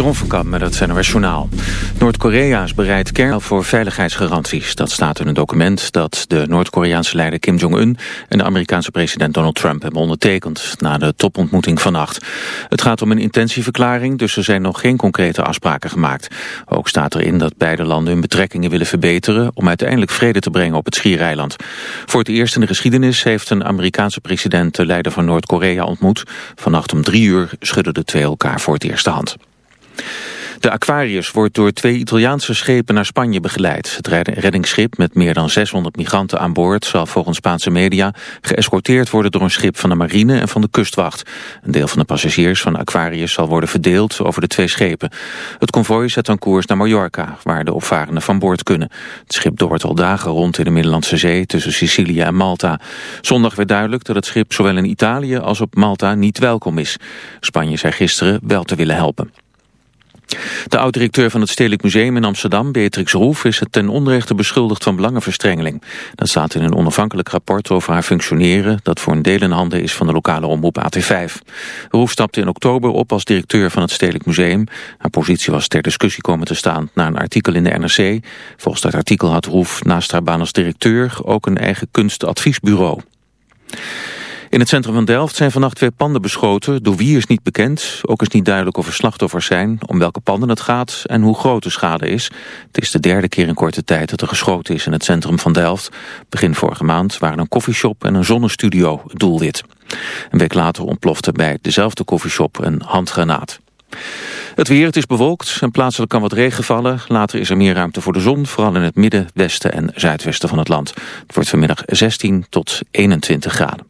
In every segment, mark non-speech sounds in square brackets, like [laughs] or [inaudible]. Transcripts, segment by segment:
Jeroen van Kamp met het NOS Journaal. Noord-Korea is bereid kern voor veiligheidsgaranties. Dat staat in een document dat de Noord-Koreaanse leider Kim Jong-un... en de Amerikaanse president Donald Trump hebben ondertekend... na de topontmoeting vannacht. Het gaat om een intentieverklaring, dus er zijn nog geen concrete afspraken gemaakt. Ook staat erin dat beide landen hun betrekkingen willen verbeteren... om uiteindelijk vrede te brengen op het Schiereiland. Voor het eerst in de geschiedenis heeft een Amerikaanse president... de leider van Noord-Korea ontmoet. Vannacht om drie uur schudden de twee elkaar voor het eerste hand. De Aquarius wordt door twee Italiaanse schepen naar Spanje begeleid. Het reddingsschip met meer dan 600 migranten aan boord... zal volgens Spaanse media geëscorteerd worden door een schip van de marine en van de kustwacht. Een deel van de passagiers van Aquarius zal worden verdeeld over de twee schepen. Het konvooi zet dan koers naar Mallorca, waar de opvarenden van boord kunnen. Het schip doort al dagen rond in de Middellandse Zee tussen Sicilië en Malta. Zondag werd duidelijk dat het schip zowel in Italië als op Malta niet welkom is. Spanje zei gisteren wel te willen helpen. De oud-directeur van het Stedelijk Museum in Amsterdam, Beatrix Roef, is het ten onrechte beschuldigd van belangenverstrengeling. Dat staat in een onafhankelijk rapport over haar functioneren, dat voor een deel in handen is van de lokale omroep AT5. Roef stapte in oktober op als directeur van het Stedelijk Museum. Haar positie was ter discussie komen te staan na een artikel in de NRC. Volgens dat artikel had Roef naast haar baan als directeur ook een eigen kunstadviesbureau. In het centrum van Delft zijn vannacht twee panden beschoten. Door wie is niet bekend. Ook is niet duidelijk of er slachtoffers zijn, om welke panden het gaat en hoe groot de schade is. Het is de derde keer in korte tijd dat er geschoten is in het centrum van Delft. Begin vorige maand waren een koffieshop en een zonnestudio doelwit. Een week later ontplofte bij dezelfde koffieshop een handgranaat. Het weer, het is bewolkt en plaatselijk kan wat regen vallen. Later is er meer ruimte voor de zon, vooral in het midden, westen en zuidwesten van het land. Het wordt vanmiddag 16 tot 21 graden.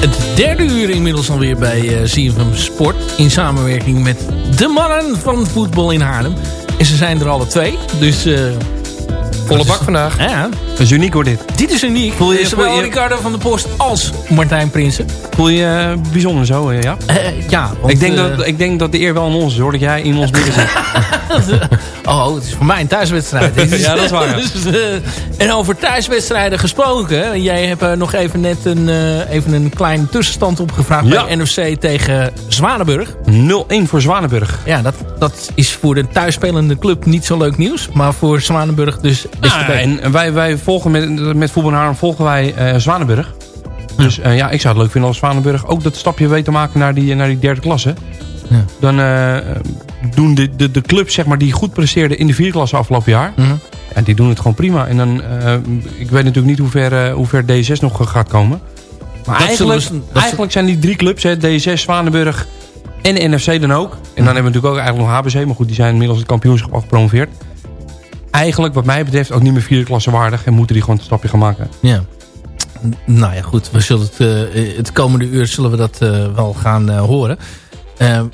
Het derde uur inmiddels alweer bij uh, eh, CFM Sport. In samenwerking met de mannen van voetbal in Haarlem. En ze zijn er alle twee. Dus... Uh, Volle bak vandaag. Ja. Dat is uniek hoor dit. Dit is uniek. Voel je, Zowel voel je... Ricardo van der Post als Martijn Prinsen. Voel je uh, bijzonder zo, ja? ja. Want, ik, denk dat, ik denk dat de eer wel aan ons is hoor. Dat jij in ons midden zit. [laughs] Oh, het is voor mij een thuiswedstrijd. [laughs] ja, dat is waar. [laughs] dus, uh, en over thuiswedstrijden gesproken. Jij hebt uh, nog even net een, uh, even een kleine tussenstand opgevraagd ja. bij NOC tegen Zwanenburg. 0-1 voor Zwanenburg. Ja, dat, dat is voor de thuisspelende club niet zo leuk nieuws. Maar voor Zwanenburg dus beter. En wij, wij volgen met, met Voetbal Haarlem volgen wij Zwanenburg. Dus ja, ik zou het leuk vinden als Zwanenburg ook dat stapje weet te maken naar die, naar die derde klasse. Ja. Dan doen de, de, de clubs zeg maar, die goed presteerden in de vierde klasse afgelopen jaar. Mm -hmm. En die doen het gewoon prima. En dan, uh, ik weet natuurlijk niet hoe ver, uh, hoe ver D6 nog gaat komen. Maar eigenlijk, we, eigenlijk zijn die drie clubs, hè, D6, Zwanenburg en NFC dan ook. En dan mm. hebben we natuurlijk ook eigenlijk nog HBC. Maar goed, die zijn inmiddels het kampioenschap al gepromoveerd. Eigenlijk wat mij betreft ook niet meer vierde klasse waardig. En moeten die gewoon een stapje gaan maken. Ja. Nou ja, goed. We zullen het, uh, het komende uur zullen we dat wel gaan horen.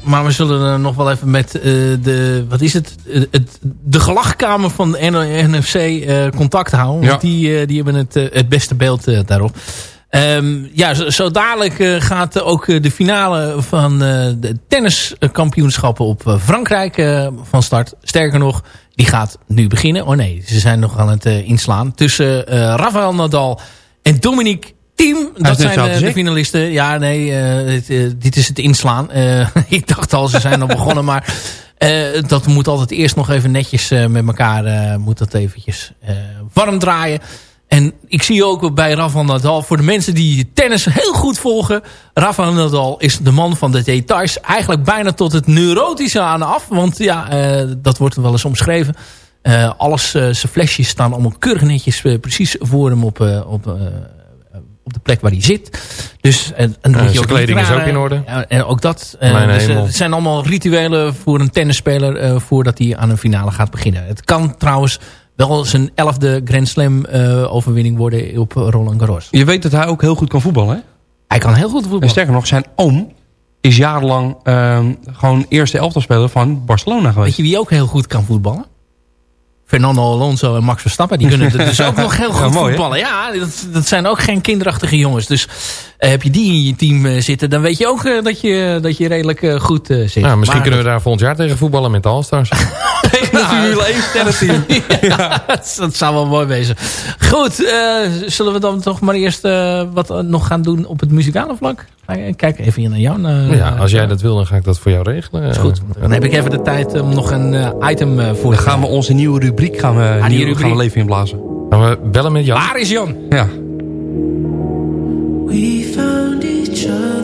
Maar we zullen nog wel even met de, wat is het, het de gelachkamer van de NFC contact houden. Want die, die hebben het, het beste beeld daarop. Um, ja, zo, zo dadelijk gaat ook de finale van de tenniskampioenschappen op Frankrijk van start. Sterker nog, die gaat nu beginnen. Oh nee, ze zijn nog aan het inslaan. Tussen Rafael Nadal en Dominique Thiem. Dat zijn de finalisten. Ja, nee, dit, dit, is het inslaan. [laughs] ik dacht al, ze zijn al begonnen, maar... dat moet altijd eerst nog even netjes met elkaar... moet dat eventjes warm draaien. En ik zie ook bij Rafael Nadal, voor de mensen die tennis heel goed volgen... Rafael Nadal is de man van de details. Eigenlijk bijna tot het neurotische aan af. Want ja, dat wordt wel eens omschreven. Alles, zijn flesjes staan allemaal keurig netjes precies voor hem op, op, op de plek waar hij zit. Dus, en, en moet je ook kleding is ook in orde. En ook dat. dus, het zijn allemaal rituelen voor een tennisspeler voordat hij aan een finale gaat beginnen. Het kan trouwens wel zijn elfde Grand Slam overwinning worden op Roland Garros. Je weet dat hij ook heel goed kan voetballen, hè? Hij kan heel goed voetballen. En sterker nog, zijn oom is jarenlang uh, gewoon eerste elftalspeler van Barcelona geweest. Weet je wie ook heel goed kan voetballen? Fernando Alonso en Max Verstappen. Die kunnen dus [laughs] ook nog heel goed voetballen. Ja, dat, dat, zijn ook geen kinderachtige jongens. Dus uh, heb je die in je team uh, zitten... dan weet je ook uh, dat, je, dat je redelijk goed zit. Misschien maar, kunnen we daar volgend jaar tegen voetballen met de All-Stars. [laughs] tegen de Formule 1 sterrenteam. [laughs] ja, dat, dat, zou wel mooi wezen. Goed, zullen we dan toch maar eerst wat nog gaan doen op het muzikale vlak? Kijk even hier naar jou. ja, als jij dat wil, dan ga ik dat voor jou regelen. Is goed. Dan heb ik even de tijd om nog een item voor te Dan gaan we onze nieuwe rubriek gaan we, ah, nieuwe, gaan we leven inblazen. Gaan we bellen met Jan? Waar is Jan? Ja. We found each other.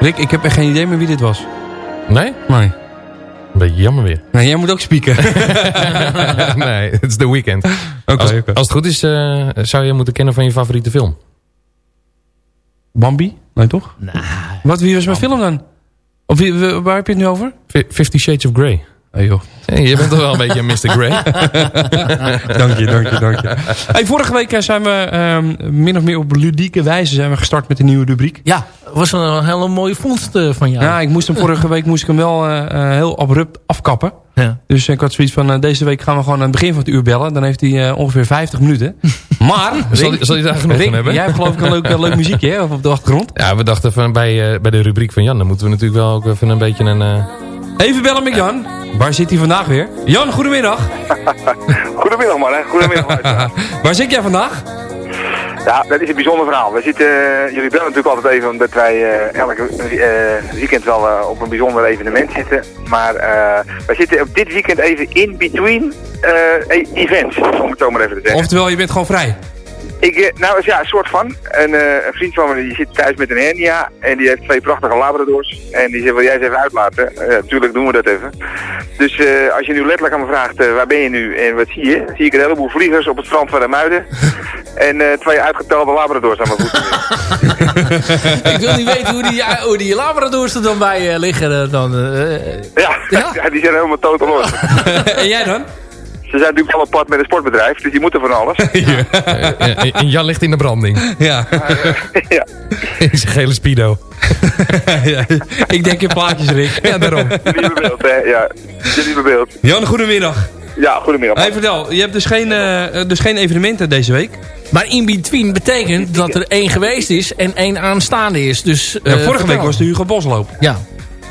Rick, ik heb echt geen idee meer wie dit was. Nee? Nee. Een beetje jammer weer. Nee, jij moet ook spieken. [laughs] nee, het is The Weeknd. Oké, Als, oké. als het goed is, eh, zou je moeten kennen van je favoriete film. Bambi? Nee, toch? Wat, wie was mijn film dan? Of waar heb je het nu over? Fi- Fifty Shades of Grey. Hey joh. Hey, je bent toch wel een beetje een Mr. Grey? [laughs] dank je, dank je, dank je. Hey, vorige week eh, zijn we ehm, min of meer op ludieke wijze zijn we gestart met een nieuwe rubriek. Ja, was een hele mooie vondst eh, van jou. Ja, ik moest hem vorige week moest ik hem wel eh, eh, heel abrupt afkappen. Ja. Dus ik had zoiets van, deze week gaan we gewoon aan het begin van het uur bellen. Dan heeft hij eh, ongeveer 50 minuten. [laughs] Maar, Zal, zal je daar genoeg Rick, van hebben? jij hebt geloof ik een leuk, leuk muziekje hè, op de achtergrond. Ja, we dachten van bij, eh, bij de rubriek van Jan, dan moeten we natuurlijk wel ook even een beetje een... eh, Even bellen met Jan. Waar zit hij vandaag weer? Jan, goedemiddag. [laughs] Goedemiddag man, hè. Goedemiddag. [laughs] Waar zit jij vandaag? Ja, dat is een bijzonder verhaal. We zitten, eh, jullie bellen natuurlijk altijd even omdat wij eh elke eh, weekend wel op een bijzonder evenement zitten. Maar wij zitten op dit weekend even in between events, om het zo maar even te zeggen. Oftewel, je bent gewoon vrij. Ik, eh, nou ja, een soort van. Een, eh, een vriend van me die zit thuis met een hernia en die heeft twee prachtige labradors. En die zegt, wil jij ze even uitlaten? Eh, tuurlijk doen we dat even. Dus eh, als je nu letterlijk aan me vraagt, eh, waar ben je nu en wat zie je? Zie ik een heleboel vliegers op het strand van de Muiden. [laughs] en eh, twee uitgetelde labradors aan mijn voeten. [laughs] ik wil niet weten hoe die, hoe die labradors er dan bij eh, liggen. Dan, eh, ja, Ja? [laughs] ja? die zijn helemaal totaal los. en jij dan? Ze zijn natuurlijk wel apart met een sportbedrijf, dus die moeten van alles. [laughs] eh, en Jan ligt in de branding. Ja. [laughs] ja. In zijn gele speedo. ja. Ik denk in plaatjes, Rick. Ja, daarom. Jullie hebben beeld, hè? Ja, jullie hebben beeld. Jan, goedemiddag. Ja, goedemiddag. Hey, vertel, je hebt dus geen, eh, dus geen evenementen deze week. maar in between betekent dat er één geweest is en één aanstaande is. Dus, Ja, eh, vorige vertel. week was de Hugo Bosloop. Ja,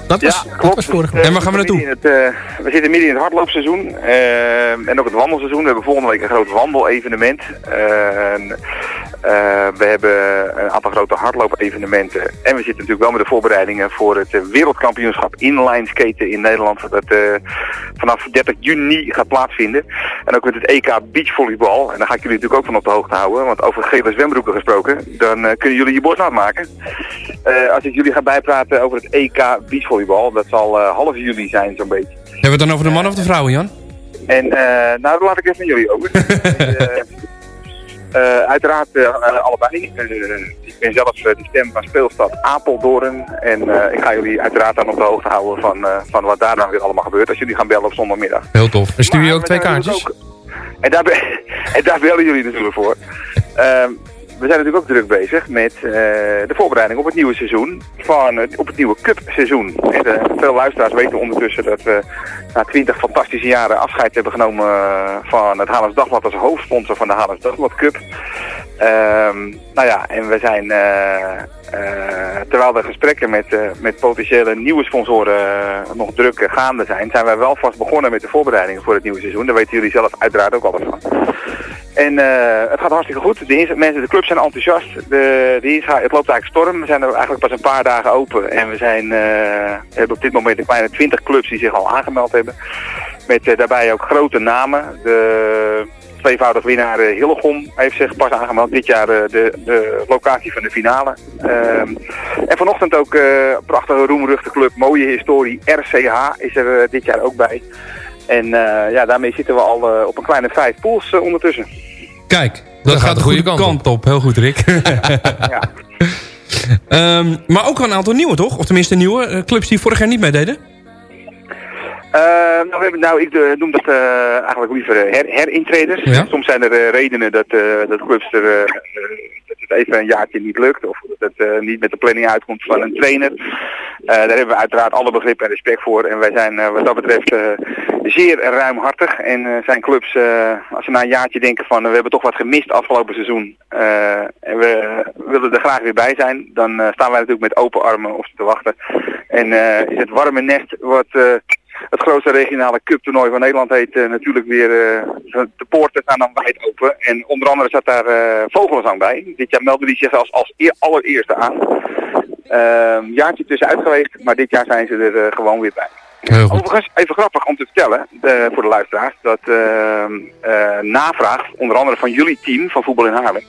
dat was, Ja, dat klopt. was vorige Eh, week. En waar gaan we naartoe? Het, eh, we zitten midden in het hardloopseizoen eh, en ook het wandelseizoen. We hebben volgende week een groot wandelevenement. En, we hebben een aantal grote hardloopevenementen. En we zitten natuurlijk wel met de voorbereidingen voor het wereldkampioenschap inline skaten in Nederland. Dat eh, vanaf 30 juni gaat plaatsvinden. En ook met het EK beachvolleybal. En daar ga ik jullie natuurlijk ook van op de hoogte houden. Want over gele zwembroeken gesproken, dan eh, kunnen jullie je borst nat maken. Eh, als ik jullie ga bijpraten over het EK beachvolleybal, dat zal eh, half juli zijn zo'n beetje. Hebben we het dan over de man of de vrouwen, Jan? En eh, nou, dat laat ik even aan jullie over. [laughs] Eh, uiteraard allebei. Ik ben zelf de stem van speelstad Apeldoorn. En ik ga jullie uiteraard dan op de hoogte houden van, van wat daar dan weer allemaal gebeurt. Als jullie gaan bellen op zondagmiddag. Heel tof. En stuur je ook we twee kaartjes? ook- en, daar, [laughs] en daar bellen jullie natuurlijk voor. [laughs] We zijn natuurlijk ook druk bezig met eh, de voorbereiding op het nieuwe seizoen. Van, op het nieuwe Cup-seizoen. En, eh, veel luisteraars weten ondertussen dat we na twintig fantastische jaren afscheid hebben genomen eh, van het Haarlems Dagblad als hoofdsponsor van de Haarlems Dagblad Cup. Ehm, nou ja, en we zijn, eh, terwijl de gesprekken met, eh, met potentiële nieuwe sponsoren eh, nog druk gaande zijn, zijn wij wel vast begonnen met de voorbereidingen voor het nieuwe seizoen. Daar weten jullie zelf uiteraard ook alles van. En het gaat hartstikke goed. De mensen, de clubs zijn enthousiast. De, het loopt eigenlijk storm. We zijn er eigenlijk pas een paar dagen open. En we, zijn, hebben op dit moment een kleine 20 clubs die zich al aangemeld hebben. Met daarbij ook grote namen. De tweevoudig winnaar eh, Hillegom heeft zich pas aangemeld. Dit jaar eh, de, de locatie van de finale. Ehm, en vanochtend ook eh prachtige roemruchte club. Mooie historie. RCH is er dit jaar ook bij. En eh, ja, daarmee zitten we al op een kleine vijf pools ondertussen. Kijk, dat, gaat de goede kant, op. Heel goed, Rick. [laughs] ja. Ehm, maar ook wel een aantal nieuwe, toch? Of tenminste nieuwe clubs die vorig jaar niet meededen. Eh, nou, we hebben, nou, ik eh, noem dat eh, eigenlijk liever eh, her, herintreders. Ja. Soms zijn er redenen dat, dat clubs er, dat het even een jaartje niet lukt. Of dat het niet met de planning uitkomt van een trainer. Daar hebben we uiteraard alle begrip en respect voor. En wij zijn wat dat betreft zeer ruimhartig. En zijn clubs, als ze na een jaartje denken van we hebben toch wat gemist afgelopen seizoen. en we willen er graag weer bij zijn. Dan staan wij natuurlijk met open armen op ze te wachten. En is het warme nest wat... het grootste regionale cuptoernooi van Nederland heet eh, natuurlijk weer, eh, de poorten staan dan wijd open. En onder andere zat daar Vogelenzang bij. Dit jaar meldde die zich als, als eer- allereerste aan. Ehm jaartje tussenuit geweest, maar dit jaar zijn ze er gewoon weer bij. Heel goed. Overigens, even grappig om te vertellen voor de luisteraars, dat eh, navraag, onder andere van jullie team van Voetbal in Haarlem,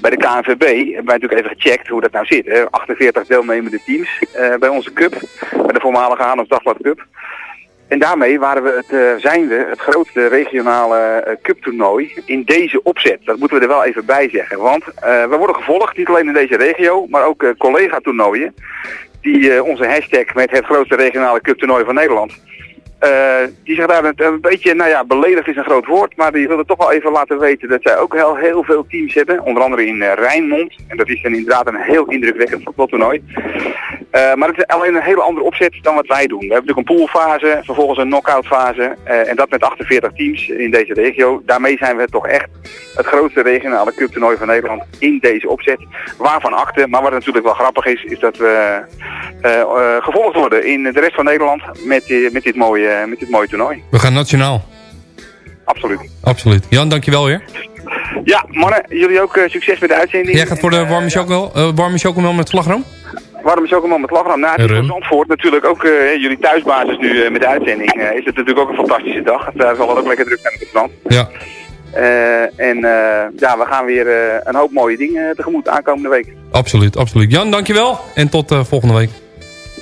bij de KNVB, hebben wij natuurlijk even gecheckt hoe dat nou zit. Hè? 48 deelnemende teams bij onze cup, bij de voormalige Haarlems Dagblad Cup. En daarmee waren we het, eh, zijn we het grootste regionale eh, cuptoernooi in deze opzet. Dat moeten we er wel even bij zeggen. Want eh, we worden gevolgd, niet alleen in deze regio, maar ook collega-toernooien. Die onze hashtag met het grootste regionale cuptoernooi van Nederland. Eh, die zich daar een, een beetje, nou ja, beledigd is een groot woord. Maar die wilden toch wel even laten weten dat zij ook heel, heel veel teams hebben. Onder andere in eh, Rijnmond. En dat is dan inderdaad een heel indrukwekkend voetbaltoernooi. Eh, maar het is alleen een hele andere opzet dan wat wij doen. We hebben natuurlijk een poolfase, vervolgens een knock-out fase. en dat met 48 teams in deze regio. Daarmee zijn we toch echt het grootste regionale cuptoernooi van Nederland in deze opzet. Waarvan akte. Maar wat natuurlijk wel grappig is, is dat we gevolgd worden in de rest van Nederland met, met, dit, mooie, met dit mooie toernooi. We gaan nationaal. Absoluut. Absoluut. Jan, dankjewel weer. Ja, mannen, jullie ook eh, succes met de uitzending. Jij gaat voor de eh, warme chocomel, eh, warme chocomel met slagroom? Een man met slagroom? Nou, het is. Zandvoort natuurlijk ook eh, jullie thuisbasis nu eh, met de uitzending. eh, is het natuurlijk ook een fantastische dag. Het eh, zal wel ook lekker druk zijn op het strand. Ja. Eh, en eh, ja, we gaan weer eh, een hoop mooie dingen tegemoet aankomende week. Absoluut, absoluut. Jan, dankjewel. En tot eh, volgende week.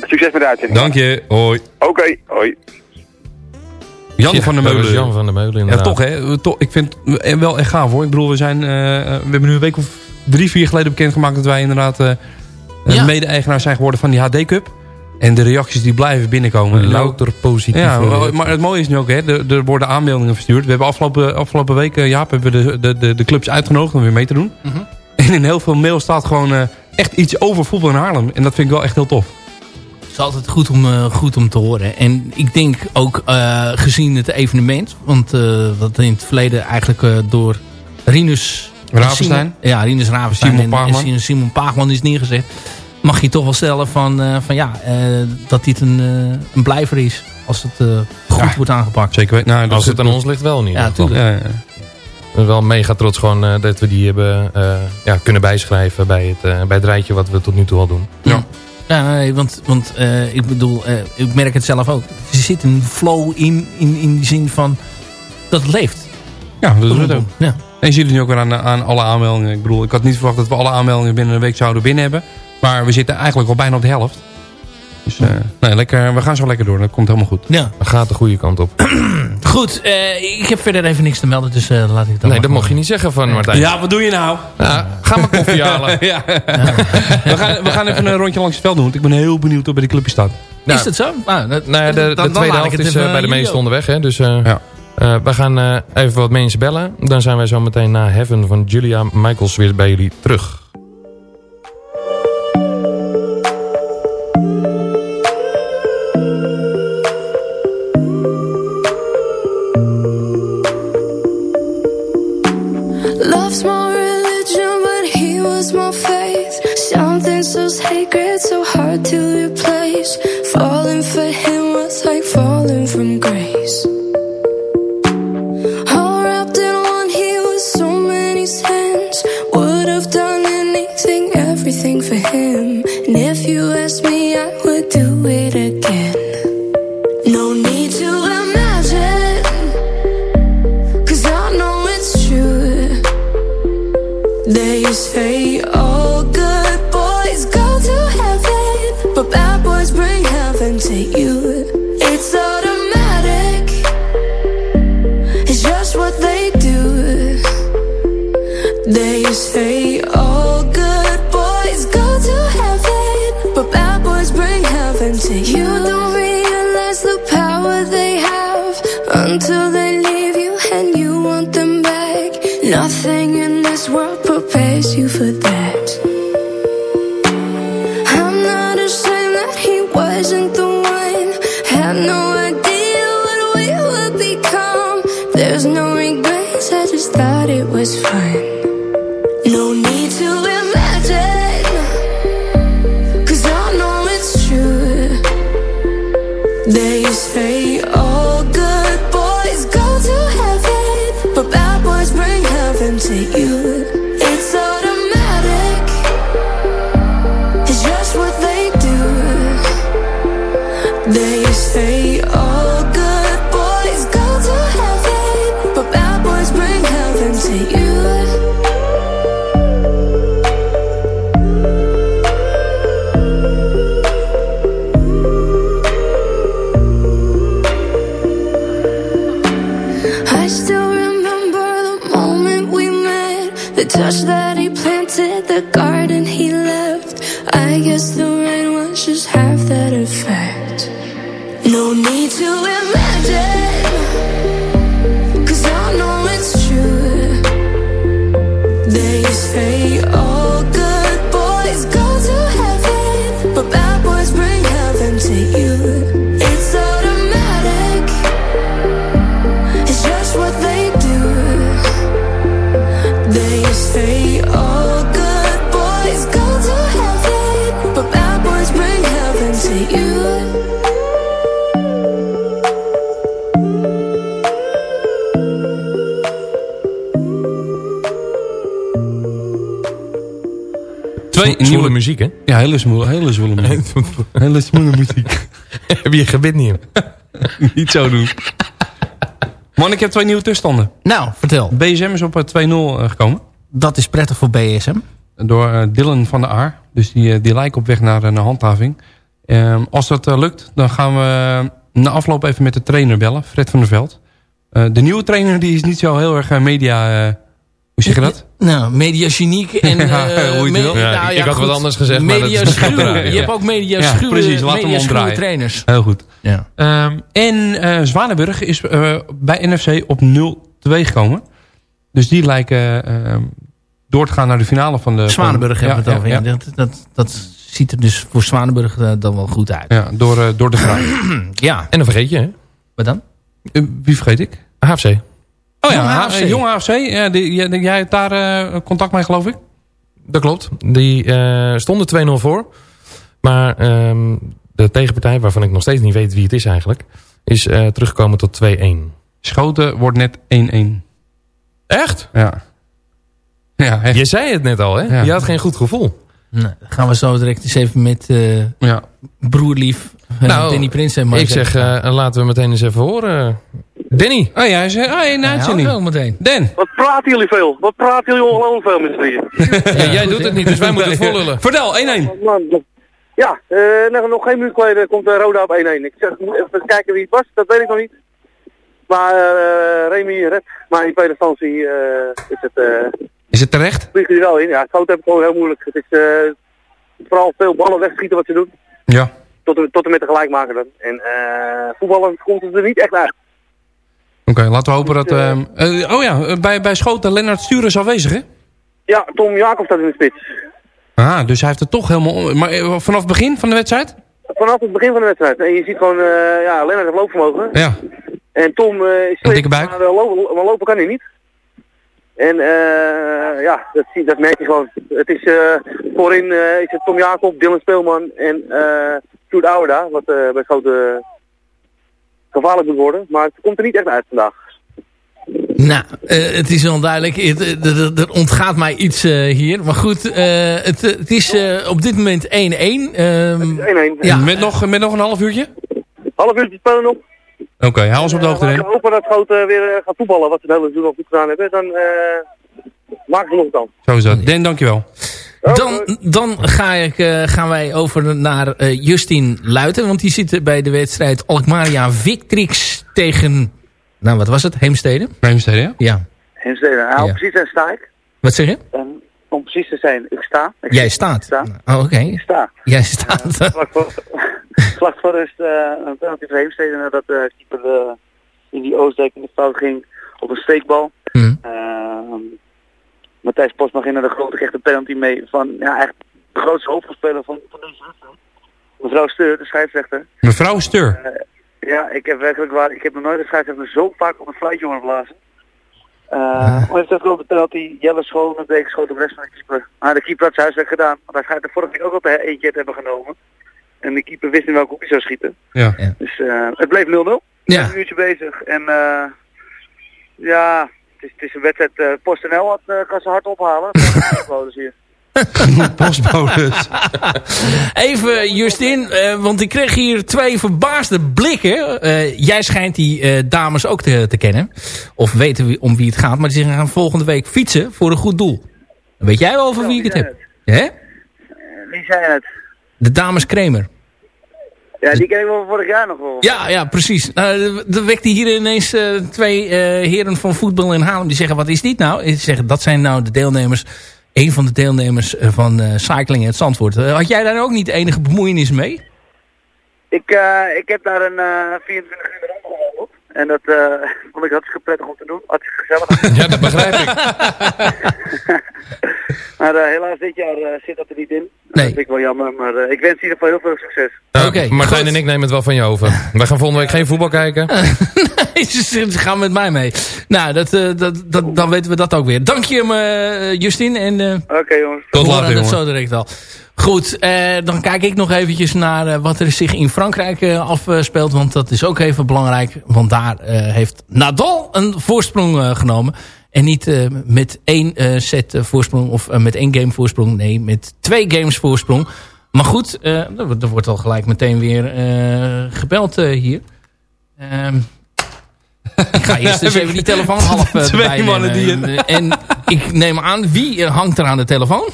Succes met de uitzending. Dank je. Hoi. Oké, hoi. Jan Ja, van der Meulen. Jan van der Meulen Ja, inderdaad. toch hè. Toch, ik vind het wel echt gaaf hoor. Ik bedoel, we, zijn, eh, we hebben nu een week of drie, vier geleden bekendgemaakt... dat wij inderdaad eh, Ja. mede-eigenaar zijn geworden van die HD Cup. En de reacties die blijven binnenkomen. En ook- Louter positief. Ja, maar- het mooie is nu ook, hè, er, er worden aanmeldingen verstuurd. We hebben afgelopen, afgelopen week, Jaap, hebben we de, de, de, de clubs uitgenodigd om weer mee te doen. Mhm. En in heel veel mail staat gewoon echt iets over voetbal in Haarlem. En dat vind ik wel echt heel tof. Het is altijd goed om, eh, goed om te horen. En ik denk ook eh, gezien het evenement. Want eh, wat in het verleden eigenlijk eh, door Rinus... Ravenstein. Simon- Ja, Rinus Ravenstein Simon en, Paagman. en Simon Paagman is neergezet. Mag je toch wel stellen van, eh, van ja, eh, dat dit een, eh, een blijver is. Als het eh, goed Ja. wordt aangepakt. Zeker weten. Nou, Als dat- het aan ons ligt wel niet. Ja, tuurlijk. Ja, ja. Ik ben wel mega trots gewoon eh, dat we die hebben eh, ja, kunnen bijschrijven bij het, eh, bij het rijtje wat we tot nu toe al doen. Ja. Ja, want, want eh, ik bedoel, eh, ik merk het zelf ook. Er zit een flow in, in, in die zin van dat het leeft. ja, dat is het ook. Ja. En je ziet het nu ook weer aan, aan alle aanmeldingen. Ik bedoel, ik had niet verwacht dat we alle aanmeldingen binnen een week zouden binnen hebben. Maar we zitten eigenlijk al bijna op de helft. Dus eh, nee, lekker, we gaan zo lekker door. Dat komt helemaal goed. ja. Dat gaat de goede kant op. [clears throat] Goed, eh, ik heb verder even niks te melden, dus eh, laat ik het dan nee, dat mocht je gewoon- niet zeggen van Martijn. Ja, wat doe je nou? Ja, ga maar koffie [laughs] halen. ja. we, gaan, we gaan even een rondje langs het veld doen. Want ik ben heel benieuwd hoe bij die clubje staat. Is dat zo? Dat, Nou ja, de, de dan- tweede helft is even bij de ook. onderweg. Hè? Dus eh, Ja. eh, we gaan eh, even wat mensen bellen. Dan zijn wij zo meteen na Heaven van Julia Michaels weer bij jullie terug. Everything for him. And if you ask me, I would muziek, hè? Ja, hele smoele, hele zwoele muziek. [laughs] hele smoele muziek. [laughs] Heb je gebit niet? [laughs] Niet zo doen. Man, ik heb twee nieuwe tussenstanden. Nou, vertel. BSM is op eh, 2-0 eh, gekomen. Dat is prettig voor BSM. Door eh, Dylan van der Aar. Dus die, eh, die lijkt op weg naar een handhaving. Ehm, als dat eh, lukt, dan gaan we na afloop even met de trainer bellen. Fred van der Veld. Eh, de nieuwe trainer die is niet zo heel erg eh, media... eh, hoe zeg je dat? Nou, mediageniek [laughs] en... Ja, eh, hoe je het me- wil. Ja, nou ik had goed. wat anders gezegd, maar dat is Media omdraaien, Je hebt ook media Ja, precies, laten we hem media trainers. Heel goed. Ja. Ehm, en eh, Zwanenburg is eh, bij NFC op 0-2 gekomen. Dus die lijken eh, door te gaan naar de finale van de... Zwanenburg van, hebben we het over. Ja, Ja, Dat, dat, dat ziet er dus voor Zwanenburg eh, dan wel goed uit. ja, door, eh, door de [clears throat] graai. Ja, En dan vergeet je, hè? wat dan? Eh, wie vergeet ik? HFC. Oh ja, Jonge H- AFC. Jonge AFC. Ja, die, jij, jij hebt daar eh, contact mee, geloof ik? Dat klopt. Die eh, stonden 2-0 voor. Maar ehm, de tegenpartij, waarvan ik nog steeds niet weet wie het is eigenlijk... is eh, teruggekomen tot 2-1. Schoten wordt net 1-1. Echt? Ja. Ja, echt. Je zei het net al, hè? Ja. Je had geen goed gevoel. Nou, dan gaan we zo direct eens even met eh, Ja. broerlief uh, Nou, [laughs] Danny Prins en ik zeg, eh, laten we meteen eens even horen. Danny. Oh ja, hij zei, oh, zo meteen. Dan. Wat praten jullie veel? Wat praten jullie ongelooflijk veel met z'n drieën? [laughs] Ja, jij doet het niet, dus wij moeten het [laughs] volullen. Vertel, 1-1. Man, Ja, eh, nog, geen minuut geleden komt uh, Roda op 1-1. Ik zeg, even kijken wie het was, dat weet ik nog niet. Maar eh Remy redt, maar in tweede instantie eh, is het, eh Is het terecht? vliegt hij er wel in. Ja, het schoot heb ik gewoon heel moeilijk. Het is eh, vooral veel ballen wegschieten wat ze doen. Ja. Tot, en- tot en met de gelijkmaker dan. En eh voetballen komt het er niet echt uit. Oké, laten we hopen dat... ehm, eh, oh ja, eh, bij, bij Schoten, Lennart Stuur is aanwezig, hè? Ja, Tom Jacob staat in de spits. Ah, dus hij heeft het toch helemaal... Maar eh, vanaf het begin van de wedstrijd? Vanaf het begin van de wedstrijd. En je ziet gewoon, eh ja, Lennart heeft loopvermogen. Ja. En Tom eh is slim, buik. Maar, eh, lopen, maar lopen kan hij niet. En eh ja, dat, dat merk je gewoon. Het is, eh, voorin eh, is het Tom Jacob, Dylan Speelman en eh Sjoerd wat eh, bij Schoten gevaarlijk moet worden. Maar het komt er niet echt uit vandaag. Nou, eh, het is wel duidelijk. Het, eh, er- ontgaat mij iets eh, hier. Maar goed, eh, het, het is eh, op dit moment 1-1. Ehm, 1-1. Ja. Met, nog, met nog een half uurtje? Half uurtje spelen nog. Oké, hou ons op de hoogte we hopen dat Schoten weer gaat voetballen, wat ze het hele seizoen al goed gedaan hebben. Dan eh maken ze nog dan. Zo is dat. Dan, dankjewel. Dan dan ga ik, eh, gaan wij over naar eh, Justin Luiten. Want die zit bij de wedstrijd Alkmaria Victrix tegen... Nou, wat was het? Heemstede? Heemstede, ja? Ja. Hemstede, nou Ja. precies daar sta ik. Wat zeg je? Om precies te zijn, ik sta. Ik Jij Ik staat. sta. Oh, Oké. Ik sta. Jij staat. Vlak voor, [laughs] vlak voor rust eh, een penalty voor Heemstede nadat de keeper in die Oostdijk in de fout ging op een steekbal. Hm. Matthijs Postma ging naar de grote echte penalty mee van ja, eigenlijk de grootste hoofdrolspeler van, van deze wedstrijd. Mevrouw Steur, de scheidsrechter. Mevrouw Steur. Ja, ik heb werkelijk waar, ik heb nog nooit een scheidsrechter zo vaak op een fluitje horen blazen. Uh, maar heeft dat grote penalty, Jelle schoon, een week schoot op de rest van de keeper. Maar de keeper had zijn huiswerk gedaan, want hij schijnt er vorige week ook al te- eentje te hebben genomen. En de keeper wist in welke hoek hij zou schieten. Ja. Dus eh, het bleef 0-0. Ja. Een uurtje bezig. En eh ja, is, het is een wedstrijd. eh PostNL had, eh, kan ze hard ophalen. [laughs] Postbodes hier. [laughs] Postbodes. Even Justin, eh, want ik kreeg hier twee verbaasde blikken. Eh, jij schijnt die eh, dames ook te, te kennen. Of weten wie, om wie het gaat. Maar die zeggen gaan volgende week fietsen voor een goed doel. Weet jij wel over wie ik het heb? Hè? Wie zei het? De dames Kramer. Ja, die ken ik wel vorig jaar nog wel. Ja, ja, precies. Nou, er wekte hier ineens eh, twee eh, heren van voetbal in Haarlem. Die zeggen, wat is dit nou? Die zeggen, dat zijn nou de deelnemers een van de deelnemers van Cycling in het Zandvoort. had jij daar ook niet enige bemoeienis mee? Ik, uh, ik heb daar een uh, 24 uur. En dat uh, [laughs] vond ik hartstikke prettig om te doen. Hartstikke gezellig. [laughs] ja, dat begrijp ik. [laughs] maar helaas dit jaar zit dat er niet in. Nee. Dat vind ik wel jammer. Maar ik wens in ieder geval heel veel succes. Oké. Okay, Martijn en ik nemen het wel van je over. Wij gaan volgende week geen voetbal kijken. nee, ze gaan met mij mee. Nou, dat, dat, dat, dan weten we dat ook weer. Dank je, me, Justin. En, Oké jongens. Tot later jongens. zo direct al. Goed, eh, dan kijk ik nog eventjes naar uh, wat er zich in Frankrijk uh, afspeelt. Want dat is ook even belangrijk. Want daar heeft Nadal een voorsprong genomen. En niet met één set voorsprong of met één game voorsprong. Nee, met twee games voorsprong. Maar goed, er wordt al gelijk meteen weer gebeld hier. Ehm, ik ga eerst eens [laughs] even die telefoon half Twee mannen die... en ik neem aan, wie hangt er aan de telefoon?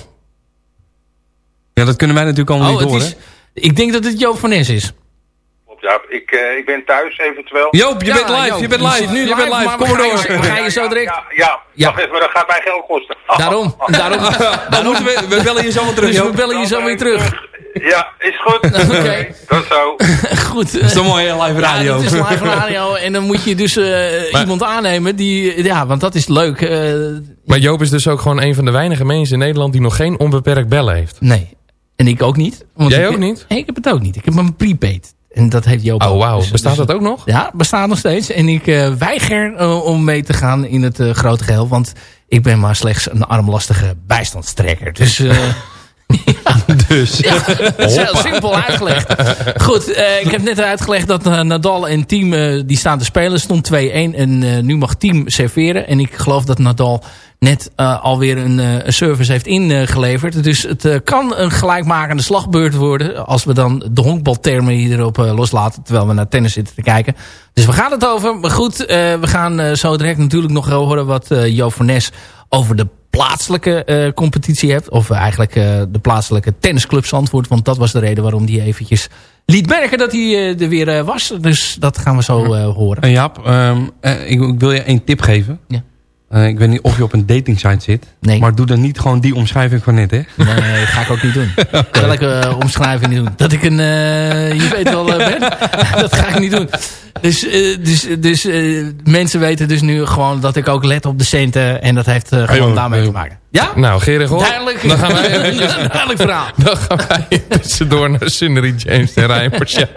Ja, dat kunnen wij natuurlijk allemaal oh, niet horen. Is, ik denk dat het Joop van Nes is. Ja, ik, uh, ik ben thuis eventueel. Joop, je bent live, je bent live, nu, je bent live, kom maar door. Ga, je zo direct? Ja, ja, ja. Wacht even, dat gaat mij geld kosten. [laughs] Daarom, daarom. [laughs] Dan moeten we, we bellen je zo weer terug, Dus we bellen je zo weer terug. Ja, is goed. [laughs] Oké. Okay. Dat zo. goed. Dat is toch mooi, live radio. Ja, het is live radio. En dan moet je dus uh, iemand aannemen die... Ja, want dat is leuk. Uh, maar Joop is dus ook gewoon een van de weinige mensen in Nederland... die nog geen onbeperkt bellen heeft. Nee. En ik ook niet. Want Jij ook niet? Nee, ik heb het ook niet. Ik heb een prepaid. En dat heeft Joop Oh, wauw. Dus- bestaat dus- dat ook nog? Ja, bestaat nog steeds. En ik uh, weiger uh, om mee te gaan in het uh, grote geheel. Want ik ben maar slechts een armlastige bijstandstrekker. Dus... [laughs] ja, [laughs] dus. Ja, [laughs] is heel simpel uitgelegd. Goed, ik heb net uitgelegd dat Nadal en team die staan te spelen. Stond 2-1 en nu mag team serveren. En ik geloof dat Nadal net alweer een, service heeft ingeleverd. Dus het kan een gelijkmakende slagbeurt worden... als we dan de honkbaltermen hierop loslaten... terwijl we naar tennis zitten te kijken. Dus we gaan het over. Maar goed, we gaan zo direct natuurlijk nog horen... wat Jo Nes over de plaatselijke competitie hebt. Of eigenlijk de plaatselijke tennisclub Zandvoort. Want dat was de reden waarom die eventjes liet merken dat hij er weer was. Dus dat gaan we zo horen. En Jaap, um, ik, ik, wil je één tip geven. Ja. Uh, ik weet niet of je op een datingsite zit. Nee. Maar doe dan niet gewoon die omschrijving van net, hè? Nee, dat ga ik ook niet doen. okay. Welke uh, omschrijving niet doen? Dat ik een, uh, je weet wel, ben? [laughs] dat ga ik niet doen. Dus, dus, dus mensen weten dus nu gewoon dat ik ook let op de centen. En dat heeft gewoon daarmee te maken. Ja? Nou, Gerrit Duidelijk. Dan gaan wij [laughs] Duidelijk verhaal. [laughs] Dan gaan wij tussendoor naar Cindery James en Ryan Marciano.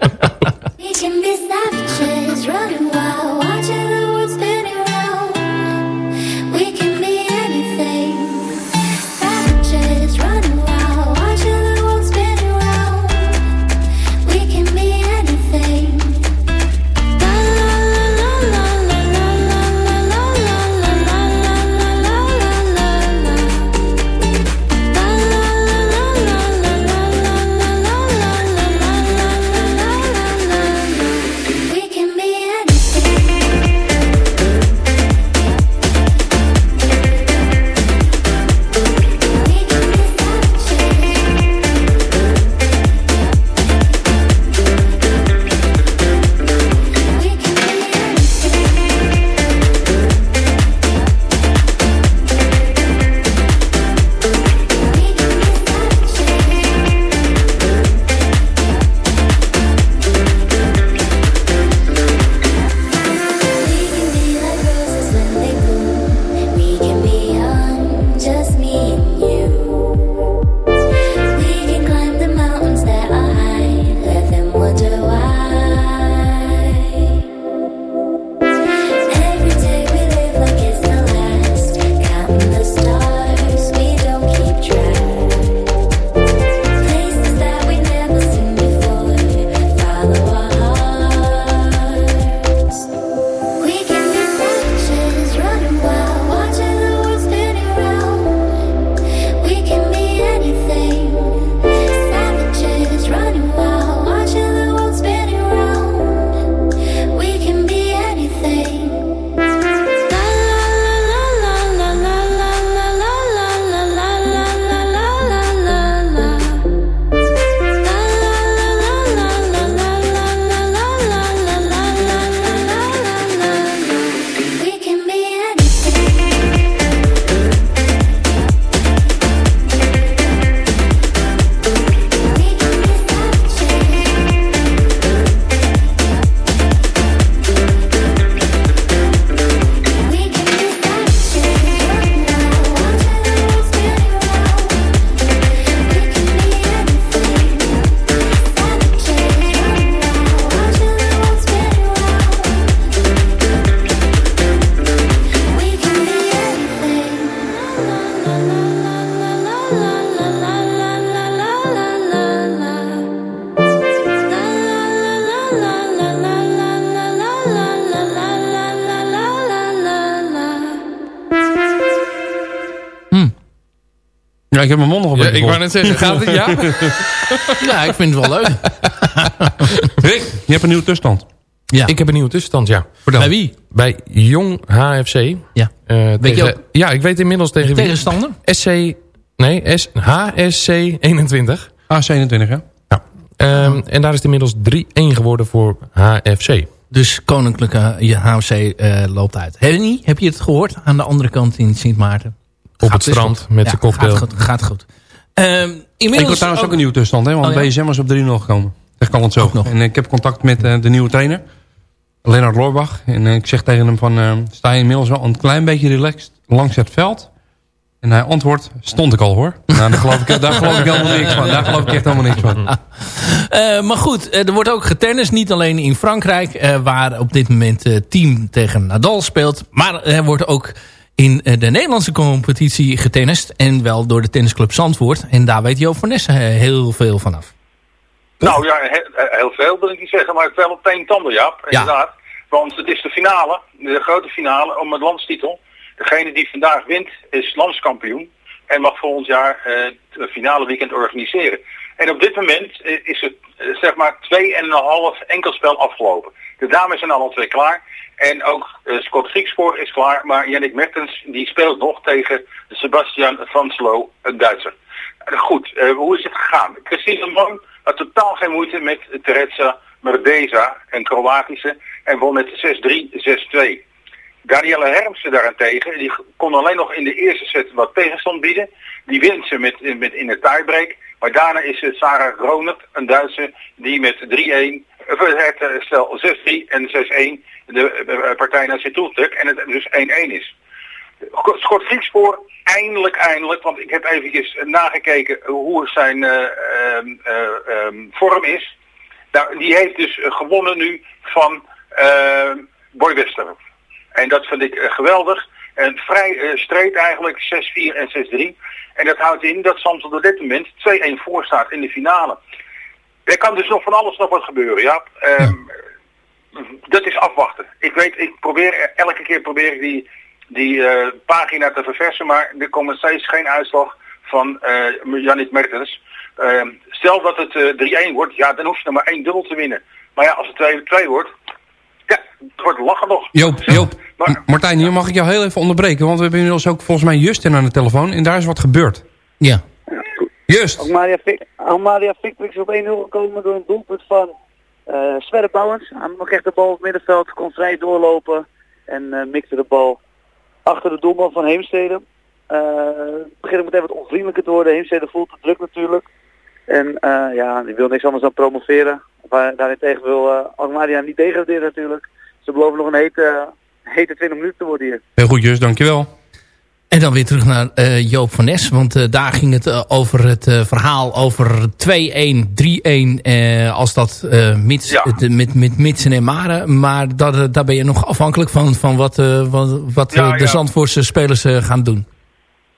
Ik heb mijn mond nog een Ja, beetje ik wou net zeggen, gaat het? Ja? [laughs] Ja, ik vind het wel leuk. [laughs] Rick, je hebt een nieuwe tussenstand. Ja. Ik heb een nieuwe tussenstand, ja. Bij wie? Bij Jong HFC. Ja. Eh, Weet je ook- Ja, ik weet inmiddels tegen wie. Tegenstander? SC... Nee, S, HSC 21. A27, hè? Ja. Ehm, en daar is het inmiddels 3-1 geworden voor HFC. Dus Koninklijke je HOC eh, loopt uit. Henny, heb je het gehoord? Aan de andere kant in Sint Maarten. Op het strand goed. met Ja, zijn cocktail. Gaat goed. Gaat goed. Ehm, Ik inmiddels wil trouwens ook een nieuwe tussenstand, hè? Want Oh, ja? BSM was op 3-0 gekomen. Dat kan het zo. Ook nog. En ik heb contact met eh, de nieuwe trainer. Lennart Loorbach. En eh, ik zeg tegen hem van... eh, sta je inmiddels wel een klein beetje relaxed langs het veld? En hij antwoordt... Stond ik al, hoor. Nou, daar geloof ik, [laughs] daar geloof ik helemaal niks van. Daar geloof ik echt helemaal niks van. [laughs] Eh, maar goed, er wordt ook getennist. Niet alleen in Frankrijk, eh, waar op dit moment het team tegen Nadal speelt. Maar er wordt ook in eh, de Nederlandse competitie getennist. En wel door de tennisclub Zandvoort. En daar weet Joop van Nessen eh, heel veel vanaf. Nou ja, he- heel veel wil ik niet zeggen, maar wel op een tanden, Jaap. Ja. Inderdaad. Want het is de finale, de grote finale om het landstitel. Degene die vandaag wint is landskampioen. En mag volgend jaar eh, het finale weekend organiseren. En op dit moment eh, is het eh, zeg maar 2,5 enkelspel afgelopen. De dames zijn alle twee klaar. En ook eh, Scott Griekspoor is klaar. Maar Yannick Mertens die speelt nog tegen Sebastian Vanslo, een Duitser. Eh, Goed, eh, hoe is het gegaan? Christine Moon had totaal geen moeite met Teresa Merdeza, een Kroatische, en won met 6-3, 6-2. Danielle Hermsen daarentegen, die kon alleen nog in de eerste set wat tegenstand bieden. Die wint ze met, met in de tiebreak. Maar daarna is Sarah Gronert, een Duitse, die met 3-1, het eh, stel 6-3 en 6-1 de eh, partij naar zich toe trekt en het dus 1-1 is. Scott Griekspoor, eindelijk, eindelijk, want ik heb eventjes nagekeken hoe zijn eh, ehm, eh, ehm, vorm is. Nou, die heeft dus eh, gewonnen nu van eh, Boy Wester. En dat vind ik eh, geweldig. En vrij eh streed eigenlijk, 6-4 en 6-3. En dat houdt in dat Zandvoort op dit moment 2-1 voor staat in de finale. Er kan dus nog van alles nog wat gebeuren, ja. Ehm, Dat is afwachten. Ik weet, ik probeer, elke keer probeer ik die, die eh, pagina te verversen, maar er komt steeds geen uitslag van eh Jannik Mertens. Ehm, stel dat het eh 3-1 wordt, ja, dan hoef je nog maar één dubbel te winnen. Maar ja, als het 2-2 wordt, ja, het wordt lachen nog. Joop, Joop. Maar- Martijn, hier mag ik jou heel even onderbreken. Want we hebben inmiddels ook volgens mij Justin aan de telefoon. En daar is wat gebeurd. Ja. Just. Almaria, Victor is op 1-0 gekomen door een doelpunt van eh Sverre Bouwens. Hij kreeg de bal op het middenveld, kon vrij doorlopen en eh, mikte de bal achter de doelman van Heemstede. Eh, het begint meteen wat onvriendelijker te worden. Heemstede voelt het druk natuurlijk. En eh, ja, die wil niks anders dan promoveren. Maar daarentegen wil eh Almaria niet degraderen natuurlijk. Ze beloven nog een hete, hete 20 minuten te worden hier. Heel goed, Just. Dankjewel. En dan weer terug naar eh, Joop van Nes. Want eh, daar ging het eh, over het verhaal over 2-1, 3-1. eh, als dat mits, Ja. het, met, met mitsen en maren. Maar dat, daar ben je nog afhankelijk van, van wat, wat, wat Ja, de ja. Zandvoortse spelers gaan doen.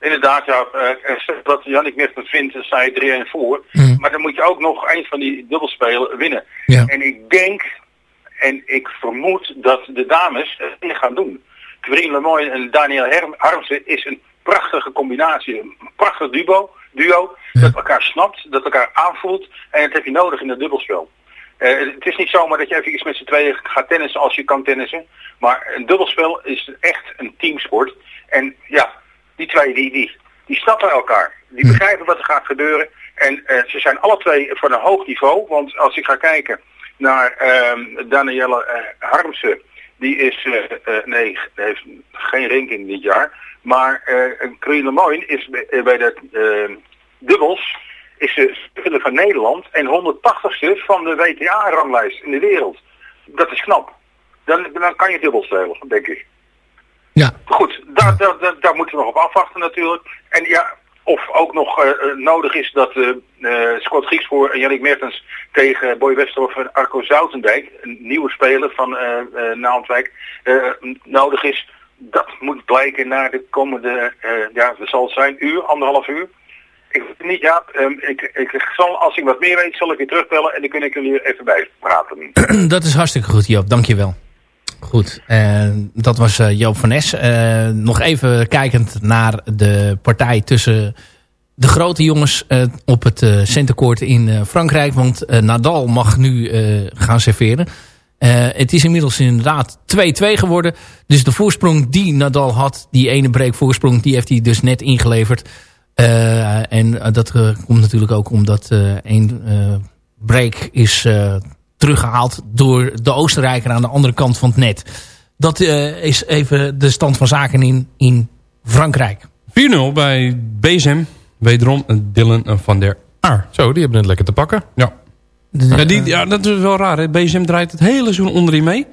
Inderdaad, ja. dat Jannik Mertens vindt, je 3-1 voor. Mhm. Maar dan moet je ook nog een van die dubbelspelen winnen. En ik denk, en ik vermoed dat de dames het gaan doen. Querine Lemoyne en Daniel Harmsen is een prachtige combinatie. Een prachtig duo, duo dat elkaar snapt, dat elkaar aanvoelt. En dat heb je nodig in het dubbelspel. Eh, het is niet zomaar dat je even met z'n tweeën gaat tennissen als je kan tennissen. Maar een dubbelspel is echt een teamsport. En ja, die twee die, die, die snappen elkaar. Die begrijpen wat er gaat gebeuren. En eh, ze zijn alle twee van een hoog niveau. Want als ik ga kijken naar ehm Danielle eh, Harmsen. Die is, eh, eh, nee, heeft geen ranking dit jaar. Maar eh Corinne Lemoyne is bij, bij de dubbels is ze speler van Nederland en 180ste van de WTA-ranglijst in de wereld. Dat is knap. Dan, dan kan je dubbel spelen, denk ik. Ja. Goed, daar, daar, daar, daar moeten we nog op afwachten natuurlijk. En ja, of ook nog eh, eh, nodig is dat eh Scott Griekspoor en Jannik Mertens tegen Boy Westerhof en Arco Zoutendijk, een nieuwe speler van Naaldwijk, nodig is. Dat moet blijken naar de komende, ja, het zal zijn, uur, anderhalf uur. Ik weet het niet, ja. ehm, ik, ik zal, als ik wat meer weet, zal ik weer terugbellen en dan kun ik weer even bij praten. [clears throat] dat is hartstikke goed, Joop. Dankjewel. Goed, eh, dat was eh, Joop van Nes. Eh, nog even kijkend naar de partij tussen de grote jongens op het uh, centercourt in Frankrijk. Want Nadal mag nu gaan serveren. het is inmiddels inderdaad 2-2 geworden. Dus de voorsprong die Nadal had, die ene breakvoorsprong, die heeft hij dus net ingeleverd. en dat komt natuurlijk ook omdat één break is teruggehaald door de Oostenrijker aan de andere kant van het net. Dat is even de stand van zaken in, in Frankrijk. 4-0 bij BSM. Wederom Dylan van der Aar. Zo, die hebben het lekker te pakken. Ja. Ja, die, ja dat is wel raar. Hè? BSM draait het hele seizoen onderin mee.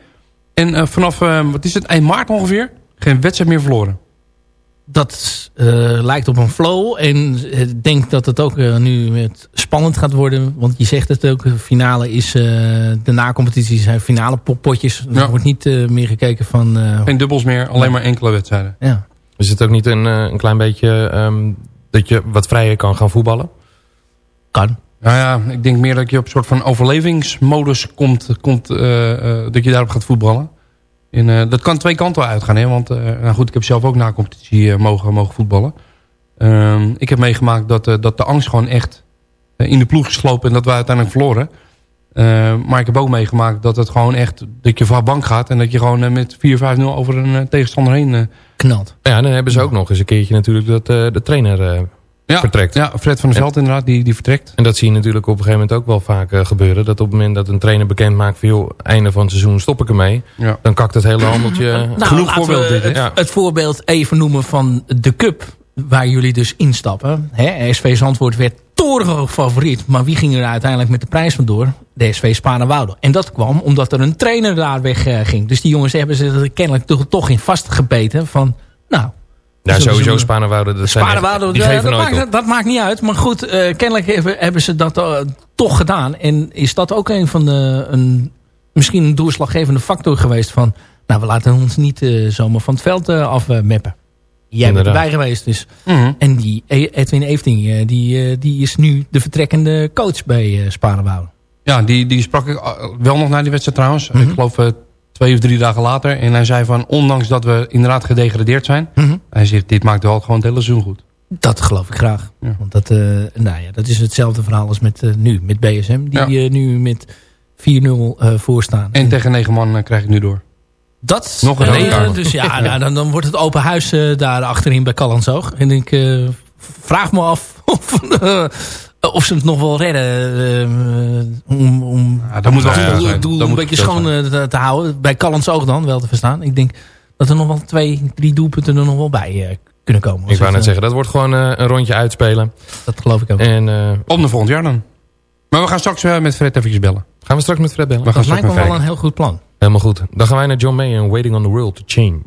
En uh, vanaf, uh, wat is het, eind maart ongeveer, geen wedstrijd meer verloren. Dat uh, lijkt op een flow. En ik denk dat het ook nu met spannend gaat worden. Want je zegt het ook, de finale is, de nacompetitie zijn finale potjes. Er wordt niet meer gekeken van... geen dubbels meer, alleen maar enkele wedstrijden. Ja. Is het ook niet een, een klein beetje um, dat je wat vrijer kan gaan voetballen? Kan. Nou ja, ik denk meer dat je op een soort van overlevingsmodus komt. komt uh, uh, dat je daarop gaat voetballen. En, uh, dat kan twee kanten uitgaan. Hè? Want nou goed, ik heb zelf ook na competitie mogen, mogen voetballen. Ehm, ik heb meegemaakt dat, dat de angst gewoon echt in de ploeg is geslopen. En dat we uiteindelijk verloren. maar ik heb ook meegemaakt dat het gewoon echt... dat je van bank gaat en dat je gewoon met 4-5-0 over een tegenstander heen... knalt. Ja, dan hebben ze ook nog eens een keertje natuurlijk dat de trainer ja, vertrekt. Ja, Fred van der Veld inderdaad, die, die vertrekt. En dat zie je natuurlijk op een gegeven moment ook wel vaak uh, gebeuren. Dat op het moment dat een trainer bekend maakt van... joh, einde van het seizoen stop ik ermee. Ja. Dan kakt het hele handeltje... nou, Genoeg voorbeeld dit, het, ja. het voorbeeld even noemen van de Cup... waar jullie dus instappen. Hè, SV Zandvoort werd torenhoog favoriet. Maar wie ging er uiteindelijk met de prijs vandoor? De SV Spanenwoude. En dat kwam omdat er een trainer daar weg uh, ging. Dus die jongens hebben ze kennelijk toch, toch in vastgebeten van... nou ja, sowieso Spanenwoude. Dat, Spanenwoude, die geven dat, nooit maakt, dat maakt niet uit. Maar goed, uh, kennelijk hebben, hebben ze dat uh, toch gedaan. En is dat ook een van de... Een, misschien een doorslaggevende factor geweest van... Nou, we laten ons niet uh, zomaar van het veld afmeppen. Jij bent erbij geweest dus. Mm -hmm. En die Edwin Efting, die, die is nu de vertrekkende coach bij Spanenwoude. Ja, die, die sprak ik wel nog na die wedstrijd trouwens. Mm -hmm. Ik geloof twee of drie dagen later. En hij zei van, ondanks dat we inderdaad gedegradeerd zijn. Mm -hmm. Hij zegt, dit maakt wel gewoon het hele seizoen goed. Dat geloof ik graag. Ja. Want dat, uh, nou ja, dat is hetzelfde verhaal als met, uh, nu, met BSM. Die Ja. uh, nu met 4-0 uh, voorstaan. En tegen negen man krijg ik nu door. Dat, Nog een kaart. Dus ja, nou, dan, dan wordt het open huis daar achterin bij Callansoog. En ik vraag me af [laughs] of, of ze het nog wel redden. Uh, om om Ja, dat moet wel het doel, zijn. doel Dat een moet beetje schoon uh, te, te houden. Bij Callansoog dan, wel te verstaan. Ik denk dat er nog wel twee, drie doelpunten er nog wel bij uh, kunnen komen. Ik wou net uh, zeggen, dat wordt gewoon uh, een rondje uitspelen. Dat geloof ik ook. En uh, Om de volgend jaar dan. Maar we gaan straks uh, met Fred even bellen. gaan we straks met Fred bellen? We gaan dat lijkt me wel een heel goed plan. Helemaal goed. Dan gaan wij naar John Mayer en Waiting on the World to Change.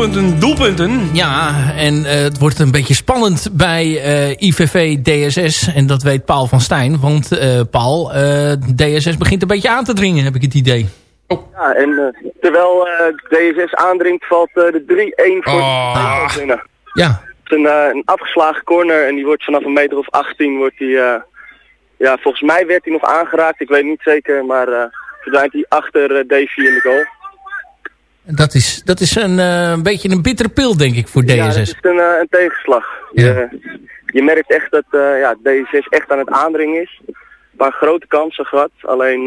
Doelpunten, doelpunten, doelpunten. Ja, en eh, het wordt een beetje spannend bij eh, IVV DSS. En dat weet Paul van Stijn. Want eh, Paul, eh, DSS begint een beetje aan te dringen, heb ik het idee. Ja, en terwijl eh, DSS aandringt, valt de 3-1 voor Oh. de binnen. Ja. Het is een, een afgeslagen corner en die wordt vanaf een meter of 18 wordt die, eh, ja, volgens mij werd hij nog aangeraakt, ik weet niet zeker, maar eh verdwijnt hij achter Davy in de goal. Dat is, dat is een, eh, een beetje een bittere pil, denk ik, voor DSS. Ja, dat is een, eh, een tegenslag. Je, je merkt echt dat eh, ja, DSS echt aan het aandringen is. Een paar grote kansen gehad, alleen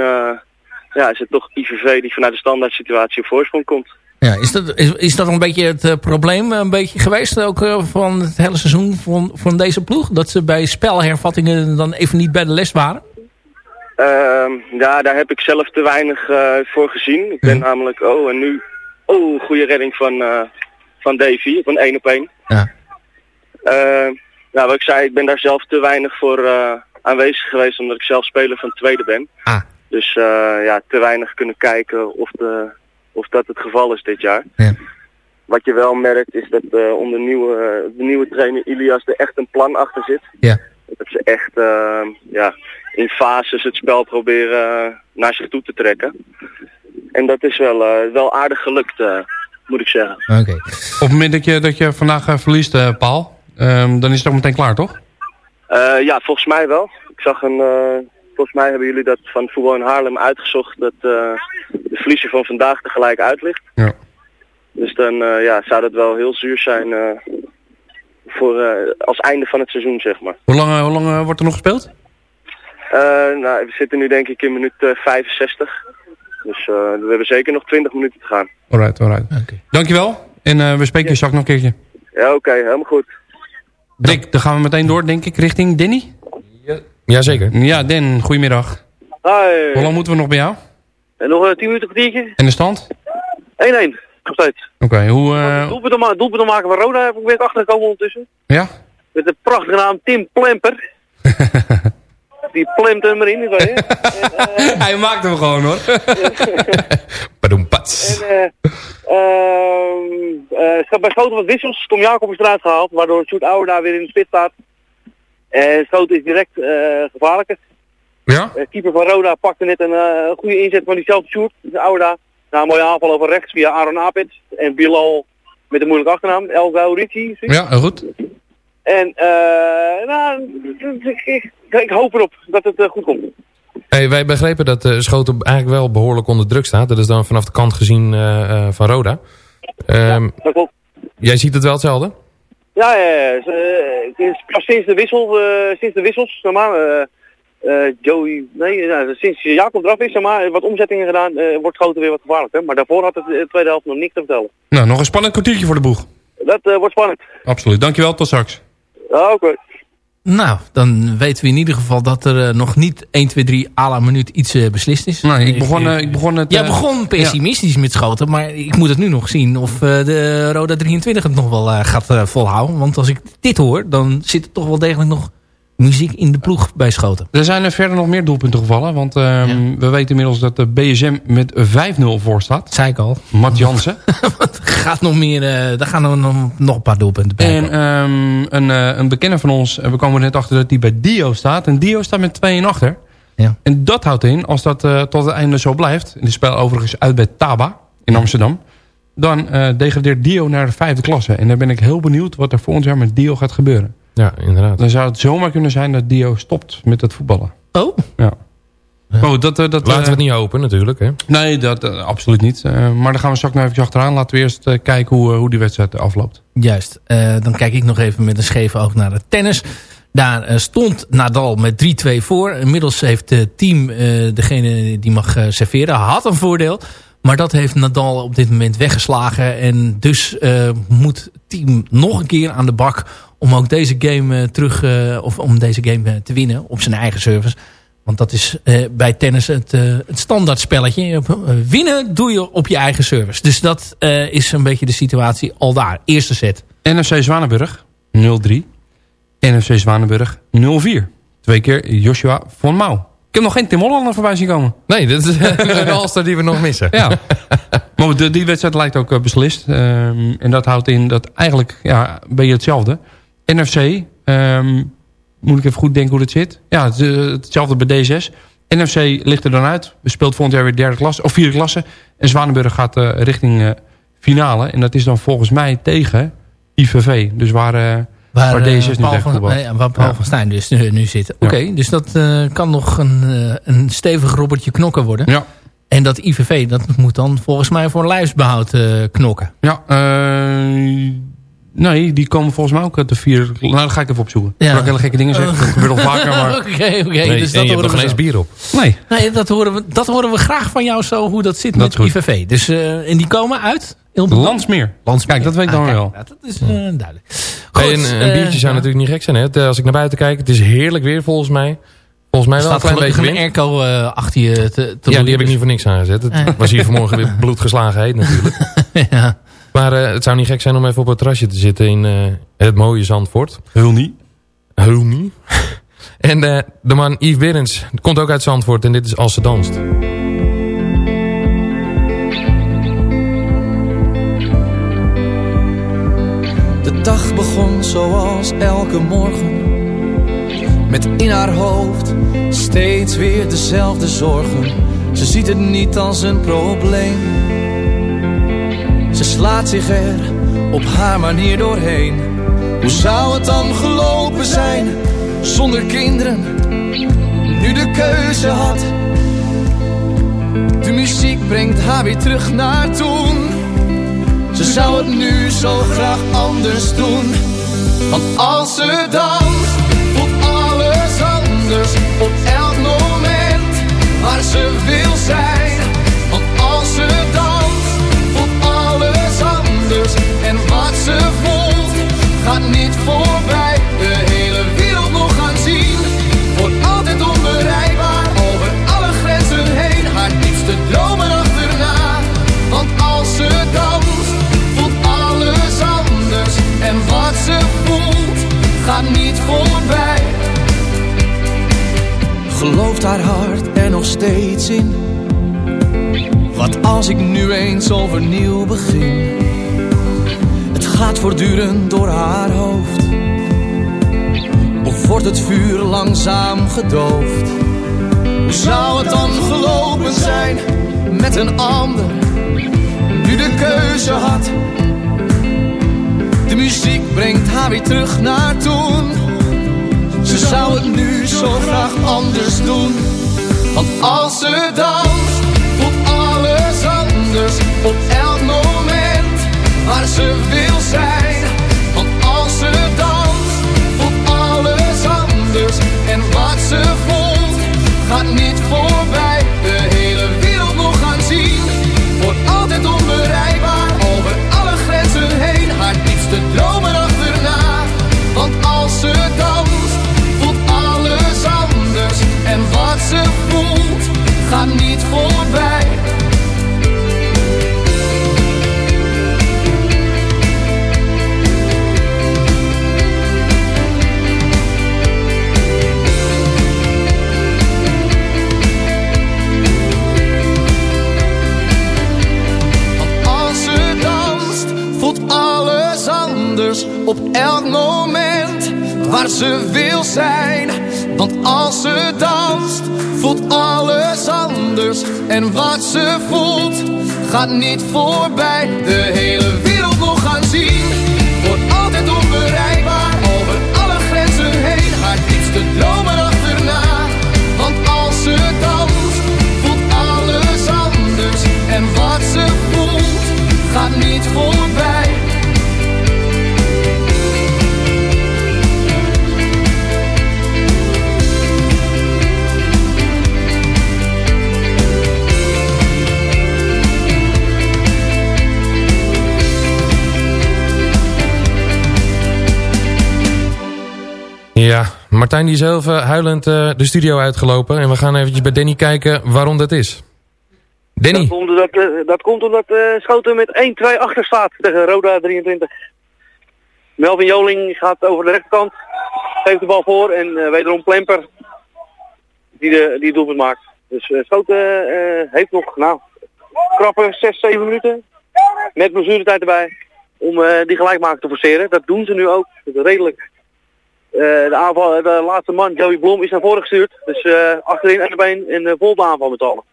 ja, is het toch IVV die vanuit de standaard situatie op voorsprong komt. Ja, is, dat, is, is dat een beetje het probleem een beetje geweest ook van het hele seizoen van, van deze ploeg? Dat ze bij spelhervattingen dan even niet bij de les waren? Ehm, ja, daar heb ik zelf te weinig voor gezien. Ik ben namelijk, oh en nu, oh, goede redding van, eh, van Davy, van 1 op 1. Ja. nou, wat ik zei, ik ben daar zelf te weinig voor eh, aanwezig geweest, omdat ik zelf speler van tweede ben. Ah. Dus eh, ja, te weinig kunnen kijken of, de, of dat het geval is dit jaar. Ja. Wat je wel merkt is dat eh, onder nieuwe, eh, de nieuwe trainer Ilias er echt een plan achter zit. Ja. Dat ze echt eh, ja, in fases het spel proberen eh, naar zich toe te trekken. En dat is wel, eh, wel aardig gelukt, eh, moet ik zeggen. Oké. Op het moment dat je, dat je vandaag eh, verliest, Paul, ehm, dan is het ook meteen klaar, toch? Eh, ja, volgens mij wel. Ik zag een, eh, volgens mij hebben jullie dat van Voetbal in Haarlem uitgezocht dat eh, de verliezer van vandaag tegelijk uit ligt. Ja. Dus dan eh, ja, zou dat wel heel zuur zijn eh, voor, eh, als einde van het seizoen, zeg maar. Hoe lang, hoe lang wordt er nog gespeeld? Eh, nou, we zitten nu denk ik in minuut eh, 65. Dus eh, we hebben zeker nog 20 minuten te gaan. Alright, alright. Dankjewel. En eh, we spreken je straks nog een keertje. Ja, oké, helemaal goed. Dick, dan gaan we meteen door, denk ik, richting Danny. Jazeker. Ja, Dan, goedemiddag. Hi. Hoe lang moeten we nog bij jou? En nog een 10 minuten kwartiertje? En de stand? 1-1. Nog steeds. Oké, hoe... eh, Doelpunt, ma doelpunt maken van Roda heb ik weer achtergekomen ondertussen. ja? Met de prachtige naam Tim Plemper. [laughs] Die plemt hem erin, weet je. [laughs] Hij maakt hem gewoon, hoor. [laughs] Padoempats. En, eh, ehm, eh, bij Schoten wat wissels. Tom Jacob is eruit gehaald, waardoor Sjoerd Ouwer daar weer in de spits staat. En Schoten is direct eh gevaarlijker. Ja? Eh, keeper van Roda pakte net een eh, goede inzet van diezelfde Sjoerd, de Ouda. Nou, een mooie aanval over rechts via Aaron Apit. En Bilal met een moeilijke achternaam, El Gaurici. Ja, heel goed. En eh, nou, ik, ik, ik hoop erop dat het eh, goed komt. Hey, wij begrepen dat uh, Schoten eigenlijk wel behoorlijk onder druk staat. Dat is dan vanaf de kant gezien uh, uh, van Roda. Um, dat klopt. Jij ziet het wel hetzelfde? Ja, ja, ja. Uh, sinds de wissel, uh, sinds de wissels, zeg maar, uh, Joey, nee, ja, sinds Jacob eraf is, zeg maar, wat omzettingen gedaan, wordt Schoten weer wat gevaarlijker. Maar daarvoor had het de tweede helft nog niks te vertellen. Nou, nog een spannend kwartiertje voor de boeg. Dat wordt spannend. Absoluut. Dankjewel, tot straks. Ja, oké. Okay. Nou, dan weten we in ieder geval dat er uh, nog niet 1, 2, 3 à la minuut iets uh, beslist is. Nee, ik begon, uh, ik begon het... Jij begon pessimistisch ja. met schoten, maar ik moet het nu nog zien of de Roda 23 het nog wel gaat volhouden. Want als ik dit hoor, dan zit er toch wel degelijk nog muziek in de ploeg bij schoten. Er zijn er verder nog meer doelpunten gevallen, want ja. we weten inmiddels dat de BSM met 5-0 voor staat. Zei ik al. Matt Jansen. [laughs] gaat nog meer, daar gaan er nog, nog een paar doelpunten bij. En um, een, uh, een bekende van ons, we komen net achter dat die bij Dio staat. En Dio staat met 2 en achter. Ja. En dat houdt in, als dat uh, tot het einde zo blijft. En de spel overigens uit bij Taba in Amsterdam. Dan degradeert Dio naar de vijfde klasse. En dan ben ik heel benieuwd wat er volgend jaar met Dio gaat gebeuren. Ja, inderdaad. Dan zou het zomaar kunnen zijn dat Dio stopt met het voetballen. Oh? Ja. Oh, dat, uh, dat, Laten we het niet hopen natuurlijk. Hè? Nee, dat, uh, absoluut niet. Uh, maar dan gaan we straks nog even achteraan. Laten we eerst kijken hoe, hoe die wedstrijd afloopt. Juist. dan kijk ik nog even met een scheve oog naar het tennis. Daar stond Nadal met 3-2 voor. Inmiddels heeft het team, degene die mag serveren, had een voordeel. Maar dat heeft Nadal op dit moment weggeslagen. En dus moet het team nog een keer aan de bak om ook deze game uh, terug, uh, of om deze game uh, te winnen op zijn eigen service. Want dat is bij tennis het, het standaard spelletje. winnen doe je op je eigen service. Dus dat is een beetje de situatie al daar. Eerste set. NFC Zwanenburg 0-3. NFC Zwanenburg 0-4. Twee keer Joshua von Mouw. Ik heb nog geen Tim Hollander voorbij zien komen. Nee, dat is [laughs] de Alster die we nog missen. Ja. Maar die wedstrijd lijkt ook eh, beslist. Ehm, en dat houdt in dat eigenlijk ja, ben je hetzelfde. NFC, ehm, moet ik even goed denken hoe dat zit. Ja, het, eh, hetzelfde bij D6. NFC ligt er dan uit. We speelt volgend jaar weer derde klasse, of vierde klasse. En Zwanenburg gaat eh, richting eh, finale. En dat is dan volgens mij tegen IVV. Dus waar, waar, eh, D6 nu Paul tegen van, voetbalt. nee, waar Paul Ja. van Stijn dus nu, nu zit. Oké, dus dat kan nog een, een stevig robbertje knokken worden. Ja. En dat IVV, dat moet dan volgens mij voor lijfsbehoud eh, knokken. Ja, eh, nee, die komen volgens mij ook uit de vier. Nou, dat ga ik even opzoeken. Ja. Ik hele gekke dingen zeggen. Dat gebeurt al vaker, maar... [laughs] Oké, oké. Nee, dus en dat je hebt nog geen eens bier op. Nee. Nee, dat horen, we, dat horen we graag van jou zo, hoe dat zit Dat met goed. IVV. Dus, eh, en die komen uit? Landsmeer. Landsmeer. Kijk, dat weet ik Ah, dan kijk, wel. nou, dat is eh, duidelijk. Hey, Goed, een, een eh, biertje zou natuurlijk niet gek zijn. Hè? Het, Als ik naar buiten kijk, het is heerlijk weer volgens mij. Volgens mij Er wel een staat klein beetje een wind. airco achter je te, te Ja, die heb ik dus- niet voor niks aangezet. Het was hier vanmorgen weer bloedgeslagen heet natuurlijk. [laughs] ja. Maar eh, het zou niet gek zijn om even op het terrasje te zitten in eh, het mooie Zandvoort. Heel niet. Heel niet. [laughs] en eh, de man Yves Berends komt ook uit Zandvoort en dit is Als ze danst. De dag begon zoals elke morgen. Met in haar hoofd steeds weer dezelfde zorgen. Ze ziet het niet als een probleem. Ze slaat zich er op haar manier doorheen. Hoe zou het dan gelopen zijn zonder kinderen? Nu de keuze had. De muziek brengt haar weer terug naar toen. Ze zou het nu zo graag anders doen. Want als ze danst, voelt alles anders op elk moment waar ze wil zijn. En wat ze voelt, gaat niet voorbij. De hele wereld nog gaan zien, wordt altijd onbereikbaar. Over alle grenzen heen, haar diepste dromen achterna. Want als ze danst, voelt alles anders. En wat ze voelt, gaat niet voorbij. Gelooft haar hart er nog steeds in? Wat als ik nu eens overnieuw begin? Gaat voortdurend door haar hoofd. Of wordt het vuur langzaam gedoofd? Hoe zou het dan gelopen zijn met een ander? Nu de keuze had. De muziek brengt haar weer terug naar toen. Ze zou het nu zo graag anders doen. Want als ze danst, voelt alles anders op elk moment waar ze wil waar ze wil zijn. Want als ze danst, voelt alles anders. En wat ze voelt, gaat niet voorbij. De hele wereld nog gaan zien, wordt altijd onbereikbaar. Over alle grenzen heen, haar diepste dromen achterna. Want als ze danst, voelt alles anders. En wat ze voelt, gaat niet voorbij. Ja, Martijn die is huilend eh, de studio uitgelopen. En we gaan eventjes bij Danny kijken waarom dat is. Danny, Dat komt omdat, eh, dat komt omdat eh, Schoten met 1-2 achter staat tegen Roda 23. Melvin Joling gaat over de rechterkant, geeft de bal voor en wederom Plemper die, de, die het doelpunt maakt. Dus Schoten heeft nog, nou, krappe 6, 7 minuten. Met blessuretijd erbij. Om die gelijkmaker te forceren. Dat doen ze nu ook. Redelijk. Eh, de, aanval, de laatste man, Joey Blom, is naar voren gestuurd. Dus eh, achterin en de been en vol de aanval met allen.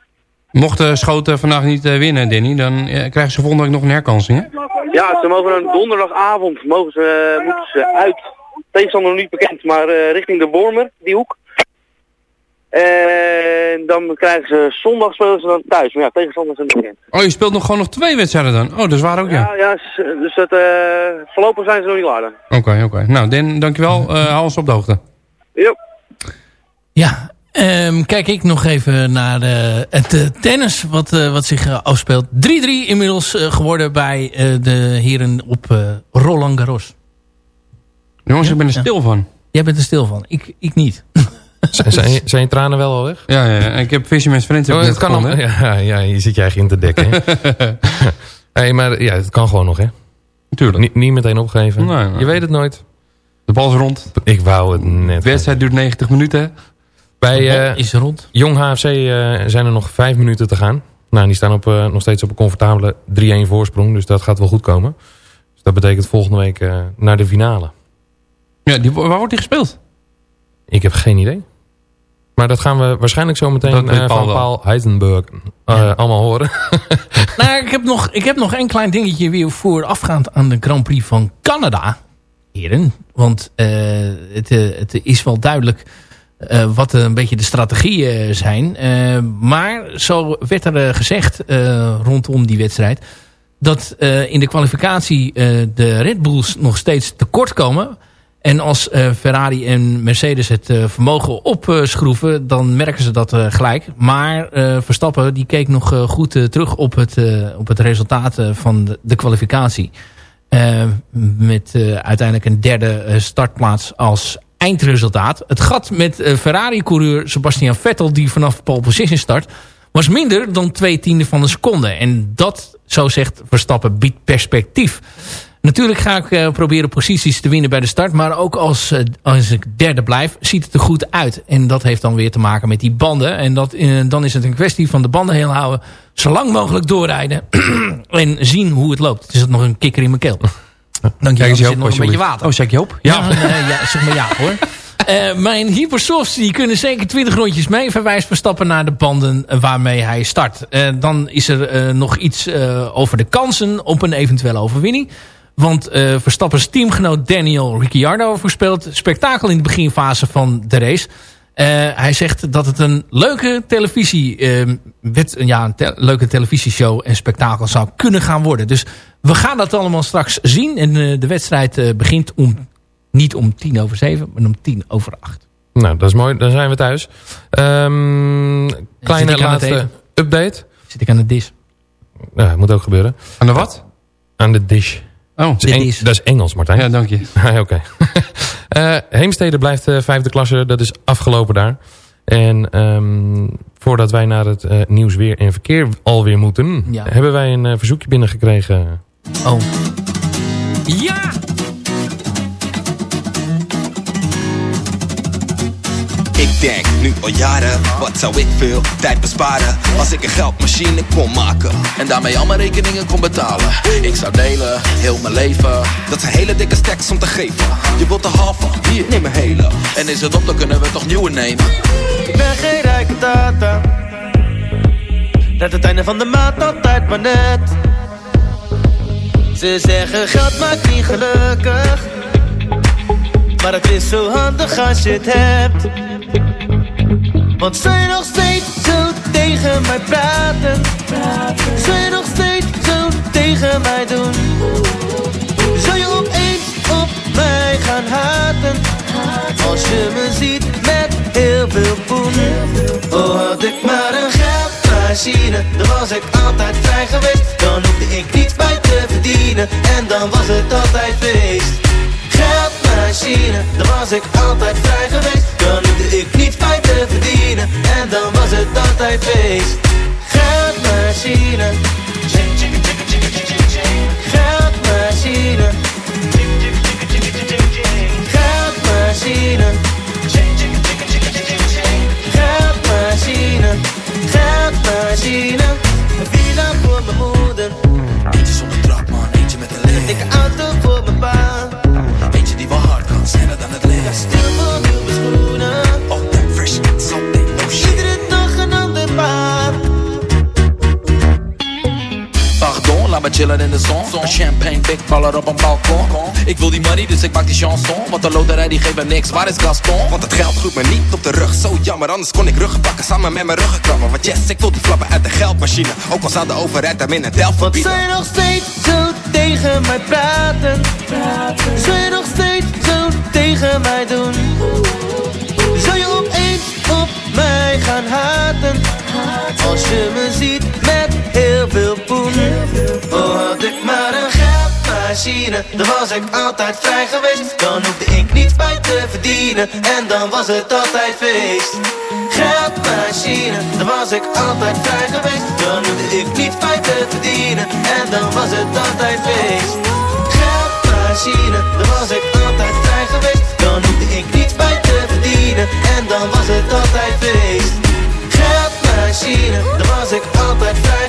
Mochten Schoten vandaag niet eh, winnen, Danny, dan eh, krijgen ze volgende week nog een herkansing, hè? Ja, ze mogen een donderdagavond mogen ze, eh, moeten ze uit. Tegenstander nog niet bekend, maar eh, richting de Wormer, die hoek. En dan krijgen ze zondag spelen ze dan thuis. Maar ja, tegenstander zijn niet bekend. Oh, je speelt nog gewoon nog twee wedstrijden dan? Oh, dat is waar ook, ja. Ja, ja, dus dat, eh, voorlopig zijn ze nog niet klaar dan. Oké, oké. Nou, Dan, dankjewel. Eh hou ons op de hoogte. Yep. Ja, ehm, kijk ik nog even naar eh, het tennis wat, eh, wat zich afspeelt. 3-3 inmiddels eh, geworden bij eh, de heren op eh, Roland Garros. Jongens, ik ben er stil van. Jij bent er stil van. Ik, ik niet. [laughs] [laughs] Zijn, zijn, je- zijn je tranen wel al weg? Ja, ja, ja. ik heb Fisherman's Friends Oh, het kan gevonden, hè? ja, ja, je zit je eigen in te dekken. [laughs] [laughs] hey, maar ja, het kan gewoon nog, hè? Tuurlijk. Niet, niet meteen opgeven. Nee, nee. Je weet het nooit. De bal is rond. Ik wou het net. De wedstrijd duurt 90 minuten. Bij eh, is rond. Jong HFC eh, zijn er nog vijf minuten te gaan. Nou, die staan op, eh, nog steeds op een comfortabele 3-1 voorsprong. Dus dat gaat wel goed komen. Dus dat betekent volgende week eh, naar de finale. Ja, die, waar wordt die gespeeld? Ik heb geen idee. Maar dat gaan we waarschijnlijk zo meteen Paul van wel. Paul Heisenberg eh, allemaal horen. [laughs] nou, ik heb, nog, ik heb nog een klein dingetje weer voorafgaand aan de Grand Prix van Canada. Heren. Want eh, het, het is wel duidelijk eh, wat een beetje de strategieën zijn. Eh, maar zo werd er gezegd eh, rondom die wedstrijd... dat eh, in de kwalificatie eh, de Red Bulls nog steeds tekort komen... En als eh, Ferrari en Mercedes het eh, vermogen opschroeven, dan merken ze dat eh, gelijk. Maar Verstappen die keek nog goed terug op het, op het resultaat van de, de kwalificatie. Met uiteindelijk een derde startplaats als eindresultaat. Het gat met Ferrari-coureur Sebastian Vettel, die vanaf pole position start, was minder dan twee tienden van een seconde. En dat, zo zegt Verstappen, biedt perspectief. Natuurlijk ga ik eh, proberen posities te winnen bij de start. Maar ook als, eh, als ik derde blijf, ziet het er goed uit. En dat heeft dan weer te maken met die banden. En dat, eh, dan is het een kwestie van de banden heel houden. Zo lang mogelijk doorrijden. [clears throat] en zien hoe het loopt. Het is nog een kikker in mijn keel. Dank je wel. Er Joop, zit nog een beetje water. Oh, zeg je op? Ja, ja, zeg maar ja hoor. [laughs] Mijn hypersofts die kunnen zeker 20 rondjes mee. Verwijst Verstappen naar de banden waarmee hij start. Dan is er nog iets over de kansen op een eventuele overwinning. Want eh, Verstappens teamgenoot Daniel Ricciardo voorspelt spektakel in de beginfase van de race. Eh, hij zegt dat het een leuke televisie, eh, wet, ja, een te- leuke televisieshow en spektakel zou kunnen gaan worden. Dus we gaan dat allemaal straks zien. En eh, de wedstrijd eh, begint om, niet om tien over zeven, maar om tien over acht. nou, dat is mooi. Dan zijn we thuis. Ehm, kleine laatste update. Zit ik aan de dis. Ja, moet ook gebeuren. Aan de wat? Aan de dish. Oh, Dat is, De Eng- dish. dat is Engels, Martijn. ja, dank je. [laughs] Ah, Oké. [laughs] Eh, Heemstede blijft eh, vijfde klasse. Dat is afgelopen daar. En ehm, voordat wij naar het eh, nieuws weer en verkeer alweer moeten... Ja. hebben wij een verzoekje binnengekregen. Oh. Denk nu al jaren, wat zou ik veel tijd besparen Als ik een geldmachine kon maken En daarmee al mijn rekeningen kon betalen Ik zou delen, heel mijn leven Dat zijn hele dikke stacks om te geven Je wilt de halve, hier, neem een hele En is het op, dan kunnen we toch nieuwe nemen Ik ben geen rijke tata. Net het einde van de maand altijd maar net. Ze zeggen geld maakt niet gelukkig. Maar het is zo handig als je het hebt. Want zou je nog steeds zo tegen mij praten? Zou je nog steeds zo tegen mij doen? Zou je opeens op mij gaan haten? Als je me ziet met heel veel poen Oh had ik maar een geldmachine Dan was ik altijd vrij geweest Dan hoefde ik niets bij te verdienen En dan was het altijd feest machine, was ik altijd vrij geweest Dan hoefde ik niet fijn te verdienen En dan was het altijd feest Geldmachine Geldmachine Geldmachine Geldmachine Geldmachine Een villa voor mijn moeder Eentje zonder trap man, eentje met een licht. Een dikke auto voor mijn baan chillen in de zon. Een champagne big baller op een balkon. Ik wil die money, dus ik maak die chanson. Want de loterij die geeft me niks, waar is Gaston? Want het geld groeit me niet op de rug, zo jammer. Anders kon ik ruggen pakken samen met mijn ruggenkrammen. Want yes, ik wil die flappen uit de geldmachine. Ook al zou de overheid daar in het Delft verbieden. Zij nog steeds zo tegen mij praat. Geldmachine, dan was ik altijd vrij geweest. Dan hoefde ik niet bij te verdienen en dan was het altijd feest. Geldmachine, dan was ik altijd vrij geweest. Dan hoefde ik niet bij te verdienen en dan was het altijd feest. Geldmachine, dan was ik altijd vrij geweest. Dan hoefde ik niet bij te verdienen en dan was het altijd feest. Geldmachine, dan was ik altijd vrij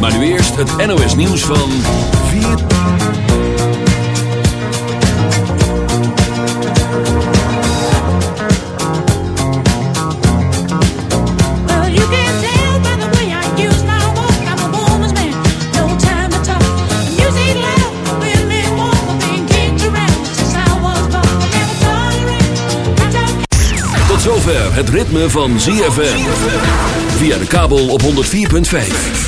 Maar nu eerst het NOS nieuws van 4... Well, you can tell by the way I use my walk. I'm a woman's man, no time to talk. Music loud, with me warm, being kicked around since I was born. Never tolerate, Tot zover het ritme van ZFM. Via de kabel op 104.5.